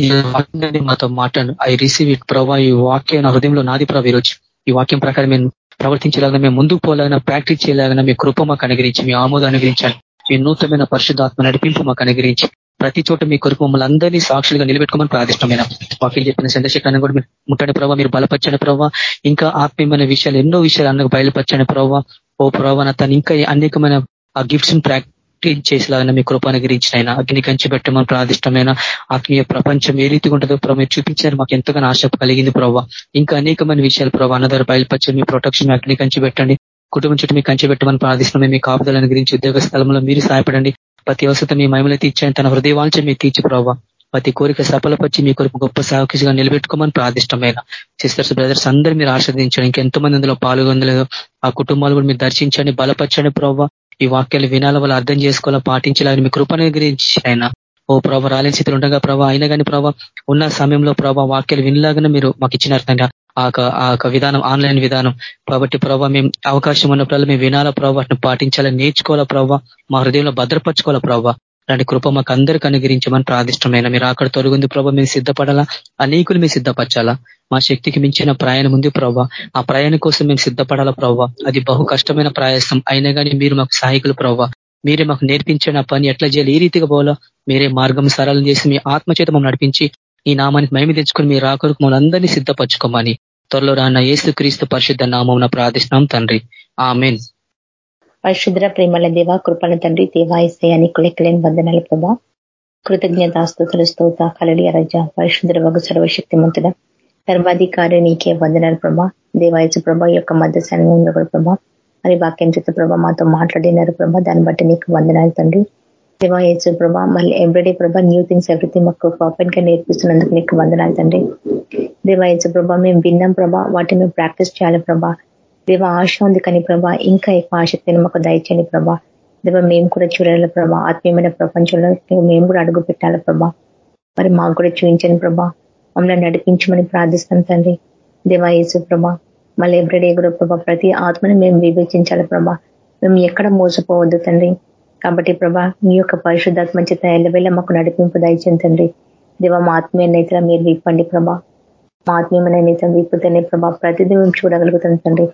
ఈ వాక్యాన్ని మాతో మాట్లాడు. ఐ రిసీవ్ ఇట్ ప్రభా ఈ వాక్యం నా హృదయంలో నాది ప్రభా ఈరోజు. ఈ వాక్యం ప్రకారం మేము ప్రవర్తించేలాగా మేము ముందుకు పోలాగా ప్రాక్టీస్ చేయలాగా మీ కృప మాకు అనుగ్రహించి మీ ఆమోదం అనుగ్రహించాలి. మీ నూతనమైన పరిశుధాత్మ నడిపింపు మాకు అనుగ్రహించి ప్రతి చోట మీ కొరకు మమ్మల్ని అందరినీ సాక్షులుగా నిలబెట్టుకోమని ప్రార్థిష్టమైన వాక్యం చెప్పిన చంద్రశేఖరాన్ని కూడా ముట్టని ప్రభావ మీరు బలపరచని ప్రభావ ఇంకా ఆత్మీయమైన విషయాలు ఎన్నో విషయాలు అన్నకు బయలుపరచని ప్రభావ ఓ ప్రభావ తను ఇంకా అనేకమైన ఆ గిఫ్ట్స్ ప్రాక్టీస్ చేసేలాగా మీ కృపాను గురించి అగ్ని కంచి పెట్టమని ప్రాదిష్టమైన ఆత్మీయ ప్రపంచం ఏ రీతిగా ఉంటుందో ప్రభు మీరు చూపించారు. మాకు ఎంతగానో ఆశ కలిగింది ప్రభావ ఇంకా అనేకమైన విషయాలు ప్రభావ అన్నదారు బయలుపరిచి మీ ప్రొటెక్షన్ అగ్ని కంచి పెట్టండి. కుటుంబం చుట్టూ మీకు కంచి పెట్టమని ప్రార్థిస్తున్నాం. మీ కాపుదలను గురించి ఉద్యోగ స్థలంలో మీరు సహాయపడండి. ప్రతి అవసరం మీ మహిమలు తీర్చండి తన హృదయవాంచ మీరు తీర్చి ప్రభావ ప్రతి కోరిక సఫలపరిచి మీ కొరకు గొప్ప సాక్షిగా నిలబెట్టుకోమని ప్రార్థిష్టమైన. సిస్టర్స్ బ్రదర్స్ అందరూ మీరు ఆశ్రదించండి ఇంకెంతో మంది అందులో పాల్గొనలేదు. ఆ కుటుంబాలు కూడా మీరు దర్శించండి బలపరచండి ప్రభావ ఈ వాక్యాలు వినాల వాళ్ళు అర్థం చేసుకోవాలా పాటించాలని మీ కృపణ గురించి ఆయన. ఓ ప్రభావ రాలేని స్థితిలో ఉండగా ప్రభావ అయినా కానీ ప్రభావ ఉన్న సమయంలో ప్రభావ వాక్యాలు వినలాగానే మీరు మాకు ఇచ్చినారు ఆ యొక్క విధానం ఆన్లైన్ విధానం. కాబట్టి ప్రభావ మేము అవకాశం ఉన్నప్పుడల్లా మేము వినాలా ప్రభావ వాటిని పాటించాలని నేర్చుకోవాలా ప్రభావ మా హృదయంలో భద్రపరచుకోవాలా ప్రభావ అలాంటి కృప మాకు అందరికీ అనుగ్రహించమని ప్రాదిష్టమైన మీరు అక్కడ తొలగింది ప్రభావ మేము సిద్ధపడాలా? అనేకులు మేము సిద్ధపరచాలా? మా శక్తికి మించిన ప్రయాణం ఉంది ప్రభావ ఆ ప్రయాణం కోసం మేము సిద్ధపడాలా ప్రభావ అది బహు కష్టమైన ప్రయాసం. అయినా కానీ మీరు మాకు సహాయకులు ప్రభావ మీరే మాకు నేర్పించిన పని ఎట్లా చేయాలి? ఏ రీతిగా పోవాలో? మీరే మార్గం సరళం చేసి మీ ఆత్మచేత మమ్మల్ని నడిపించి ఈ నామానికి మేము తెచ్చుకొని మీరు రాకరకు మమ్మల్ని అందరినీ సిద్ధపరచుకోమని త్వరలో రాన్న ఏసు క్రీస్తు పరిశుద్ధ నామం ప్రార్థిస్తున్నాం తండ్రి. ఆమెన్. పరిశుద్ర ప్రేమల దేవ కృపణ తండ్రి దేవాయసయాన్ని కులెక్కలేని వందనాలు ప్రభా. కృతజ్ఞతాస్తుతుల స్తోత కలలి రజ పరిశుద్ర వగు సర్వశక్తిమంతుడ. సర్వాధికారి నీకే వందనాలు ప్రభా. దేవాయసు ప్రభా యొక్క మధ్య సన్నిధంలో కూడా ప్రభా. మరి వాక్యం చేత ప్రభా మాతో మాట్లాడినారు ప్రభా. దాన్ని బట్టి నీకు వందనాలు తండ్రి. దేవాయసు ప్రభా మళ్ళీ everyday Prabha new things everything మాకు ఓపెన్గా నేర్పిస్తున్నందుకు నీకు వందనాలు తండ్రి. దేవాయసు ప్రభా మేము విన్నాం ప్రభా. వాటిని మేము ప్రాక్టీస్ చేయాలి ప్రభా. దేవ ఆశ ఉంది కానీ ప్రభా ఇంకా ఎక్కువ ఆసక్తిని మాకు దయచని ప్రభా. దేవ మేము కూడా చూడాలి ప్రభా ఆత్మీయమైన ప్రపంచంలో మేము కూడా అడుగు పెట్టాలి ప్రభా. మరి మాకు కూడా చూపించని ప్రభా. మమ్మల్ని నడిపించమని ప్రార్థిస్తాం తండ్రి. దేవా యేసు ప్రభా మళ్ళీ ఎవ్రీడే కూడా ప్రభా ప్రతి ఆత్మని మేము వివేచించాలి ప్రభా. మేము ఎక్కడ మోసపోవద్దు తండ్రి. కాబట్టి ప్రభా మీ యొక్క పరిశుద్ధాత్మ చేత ఎల్లవేళ మాకు నడిపింపు దయచని తండ్రి. దేవ మా ఆత్మీయ నేతల మీరు విప్పండి ప్రభా. మా ఆత్మీయమైన నేత విప్పుతేనే ప్రభా ప్రతిదీ మేము చూడగలుగుతాం తండ్రి.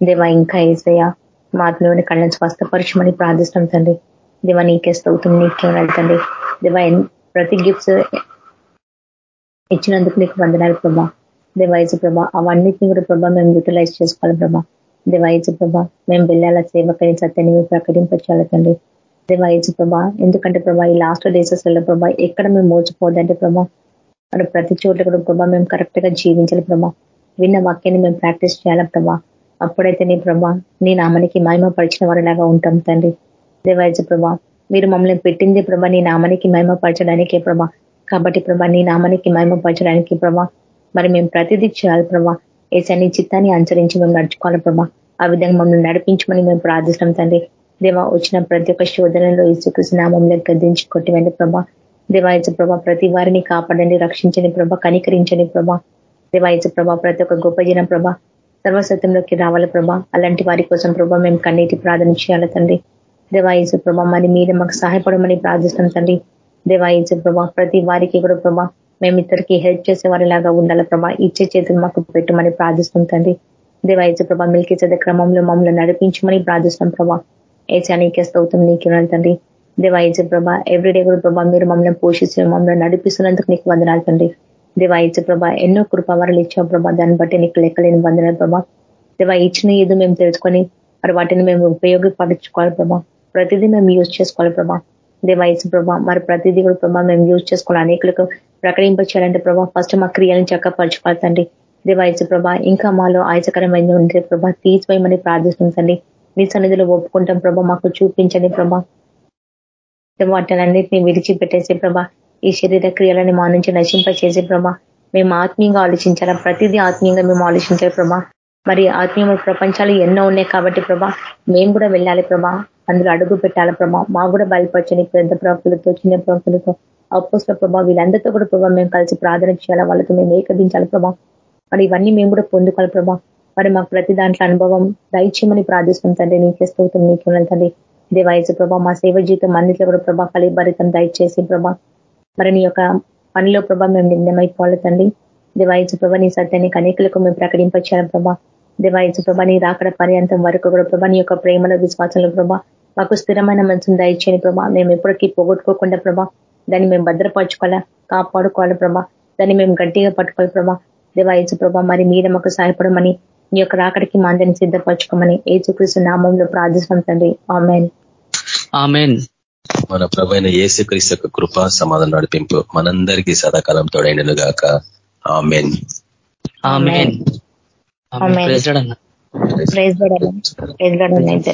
దేవా ఇంకా ఏసయ్య మా ఆత్మీయుని కళ్ళని స్వస్థపరచమని ప్రార్థిస్తాం తండ్రి. దేవా నీకే స్తవుతం నీకే వెళ్తండి దేవ ప్రతి గిఫ్ట్స్ ఇచ్చినందుకు నీకు వందనాలు ప్రభా. దేవాయసు ప్రభా అవన్నిటిని కూడా ప్రభా మేము యూటిలైజ్ చేసుకోవాలి ప్రభా. దేవాయసు ప్రభా మేము వెళ్ళాల సేవకని సత్యాన్ని మేము ప్రకటించాలి తండ్రి. దేవాయసు ప్రభా ఎందుకంటే ప్రభా ఈ లాస్ట్ డేసెస్లలో ప్రభా ఎక్కడ మేము మోచిపోదంటే ప్రభా అక్కడ ప్రతి చోట్ల కూడా ప్రభా మేము కరెక్ట్గా జీవించాలి ప్రభా. విన్న వాక్యాన్ని మేము ప్రాక్టీస్ చేయాలి ప్రభా. అప్పుడైతే నీ ప్రభా నీ నామానికి మహిమ పరిచిన వారిలాగా ఉంటాం తండ్రి. దేవాయజ ప్రభా మీరు మమ్మల్ని పెట్టింది ప్రభా నీ నామానికి మహిమ పరచడానికే ప్రభా. కాబట్టి ప్రభా నీ నామానికి మహిమ పరచడానికి ప్రభా. మరి మేము ప్రతిదీ చేయాలి ప్రభా. ఏసా చిత్తాన్ని అనుసరించి మేము నడుచుకోవాలి ప్రభా. ఆ విధంగా మమ్మల్ని నడిపించమని మేము ప్రార్థిస్తున్నాం తండ్రి. దేవా వచ్చిన ప్రతి ఒక్క శోధనలో ఇసుకృష్ణ నామంలో గద్దించి కొట్టివండి ప్రభా. దేవాయచ ప్రభా ప్రతి వారిని కాపాడండి రక్షించని ప్రభ కనికరించని ప్రభా. దేవాయచ ప్రభా ప్రతి ఒక్క గొప్ప జన ప్రభ సర్వసత్యంలోకి రావాలి ప్రభా. అలాంటి వారి కోసం ప్రభా మేము కన్నీటి ప్రార్థన చేయాలి తండ్రి. దేవాయచ ప్రభా మరి మీరు మాకు సహాయపడమని ప్రార్థిస్తాం తండ్రి. దేవాయచ ప్రభా ప్రతి వారికి కూడా ప్రభా మేము ఇద్దరికి హెల్ప్ చేసే వారిలాగా ఉండాలి ప్రభా. ఇచ్చే చేతులు మాకు పెట్టమని ప్రార్థిస్తాం తండ్రి. దేవాయచ ప్రభా మిల్కి క్రమంలో మమ్మల్ని నడిపించమని ప్రార్థిస్తాం ప్రభా. ఏసా నీకే స్తోత్రం నీకే తండ్రి. దేవాయచ ప్రభా ఎవ్రీడే కూడా ప్రభా మీరు మమ్మల్ని పోషిస్తూ మమ్మల్ని నడిపిస్తున్నందుకు నీకు వందనాలు తండ్రి. దేవాయించు ప్రభా ఎన్నో కృపవరాలు ఇచ్చావు ప్రభా. దాన్ని బట్టి నీకు లెక్కలేని వందనాలు ప్రభా. దేవా ఇచ్చిన ఏదో మేము తెలుసుకొని మరి వాటిని మేము ఉపయోగపరచుకోవాలి ప్రభా. ప్రతిదీ మేము యూజ్ చేసుకోవాలి ప్రభా. దేవాయసు ప్రభా మరి ప్రతిదీ కూడా ప్రభా మేము యూజ్ చేసుకోవాలి. అనేకులకు ప్రకటింపచేయాలంటే ప్రభా ఫస్ట్ మా క్రియలను చక్కపరచుకోవాలి తండ్రి. దేవాయచ ప్రభా ఇంకా మాలో ఆయచకరమైన ఉంటే ప్రభా తీసివేయమని ప్రార్థిస్తుంది నీ సన్నిధిలో ఒప్పుకుంటాం ప్రభా మాకు చూపించండి ప్రభా. వాటిని అన్నింటినీ విడిచిపెట్టేసి ప్రభా ఈ శరీర క్రియలని మా నుంచి నశింపచేసే ప్రభా మేము ఆత్మీయంగా ఆలోచించాలా? ప్రతిదీ ఆత్మీయంగా మేము ఆలోచించాలి ప్రభా మరి ఆత్మీయ ప్రపంచాలు ఎన్నో ఉన్నాయి కాబట్టి ప్రభా మేము కూడా వెళ్ళాలి ప్రభా అందులో అడుగు పెట్టాలి ప్రభా మా కూడా బయలుపరచని పెద్ద ప్రవక్తులతో చిన్న ప్రవక్తులతో. అపోస్ల ప్రభా వీళ్ళందరితో కూడా ప్రభా మేము కలిసి ప్రార్థన చేయాలా? వాళ్ళతో మేము ఏకదించాలి ప్రభా మరి ఇవన్నీ మేము కూడా పొందుకోవాలి ప్రభా మరి మాకు ప్రతి దాంట్లో అనుభవం దయచేయమని ప్రార్థిస్తాం తండ్రి. నీకే స్తోత్రం నీకే తండ్రి. దేవాయసు ప్రభా మా సేవ జీవితం అన్నింటిలో కూడా ప్రభా కలిభరితం దయచేసి ప్రభా మరి నీ యొక్క పనిలో ప్రభా మేము నిందమైపోవాలి తండ్రి దేవాయసు ప్రభా నీ సత్యాన్ని అనేకులకు మేము ప్రకటింపచ్చాను ప్రభా. దేవాయసు ప్రభా నీ రాకడ పర్యంతం వరకు కూడా ప్రభా నీ యొక్క ప్రేమలో విశ్వాసంలో ప్రభా మాకు స్థిరమైన మనసును దయచేయని ప్రభా మేము ఎప్పటికీ పోగొట్టుకోకుండా ప్రభా దాన్ని మేము భద్రపరచుకోవాలా కాపాడుకోవాలి ప్రభా దాన్ని మేము గట్టిగా పట్టుకోవాలి ప్రభా. దేవాయసు ప్రభా మరి మీద మాకు సహాయపడమని నీ యొక్క రాకడికి మాందని సిద్ధపరచుకోమని ఏచుకృష్ణ నామంలో ప్రార్థిస్తాం తండ్రి. ఆమెన్. ఆమెన్. మన ప్రభైన ఏసుక్రీస్తు యొక్క కృప సమాధానం నడిపింపు మనందరికీ సదాకాలం తోడైనను గాక. Amen. Amen. Amen. President prize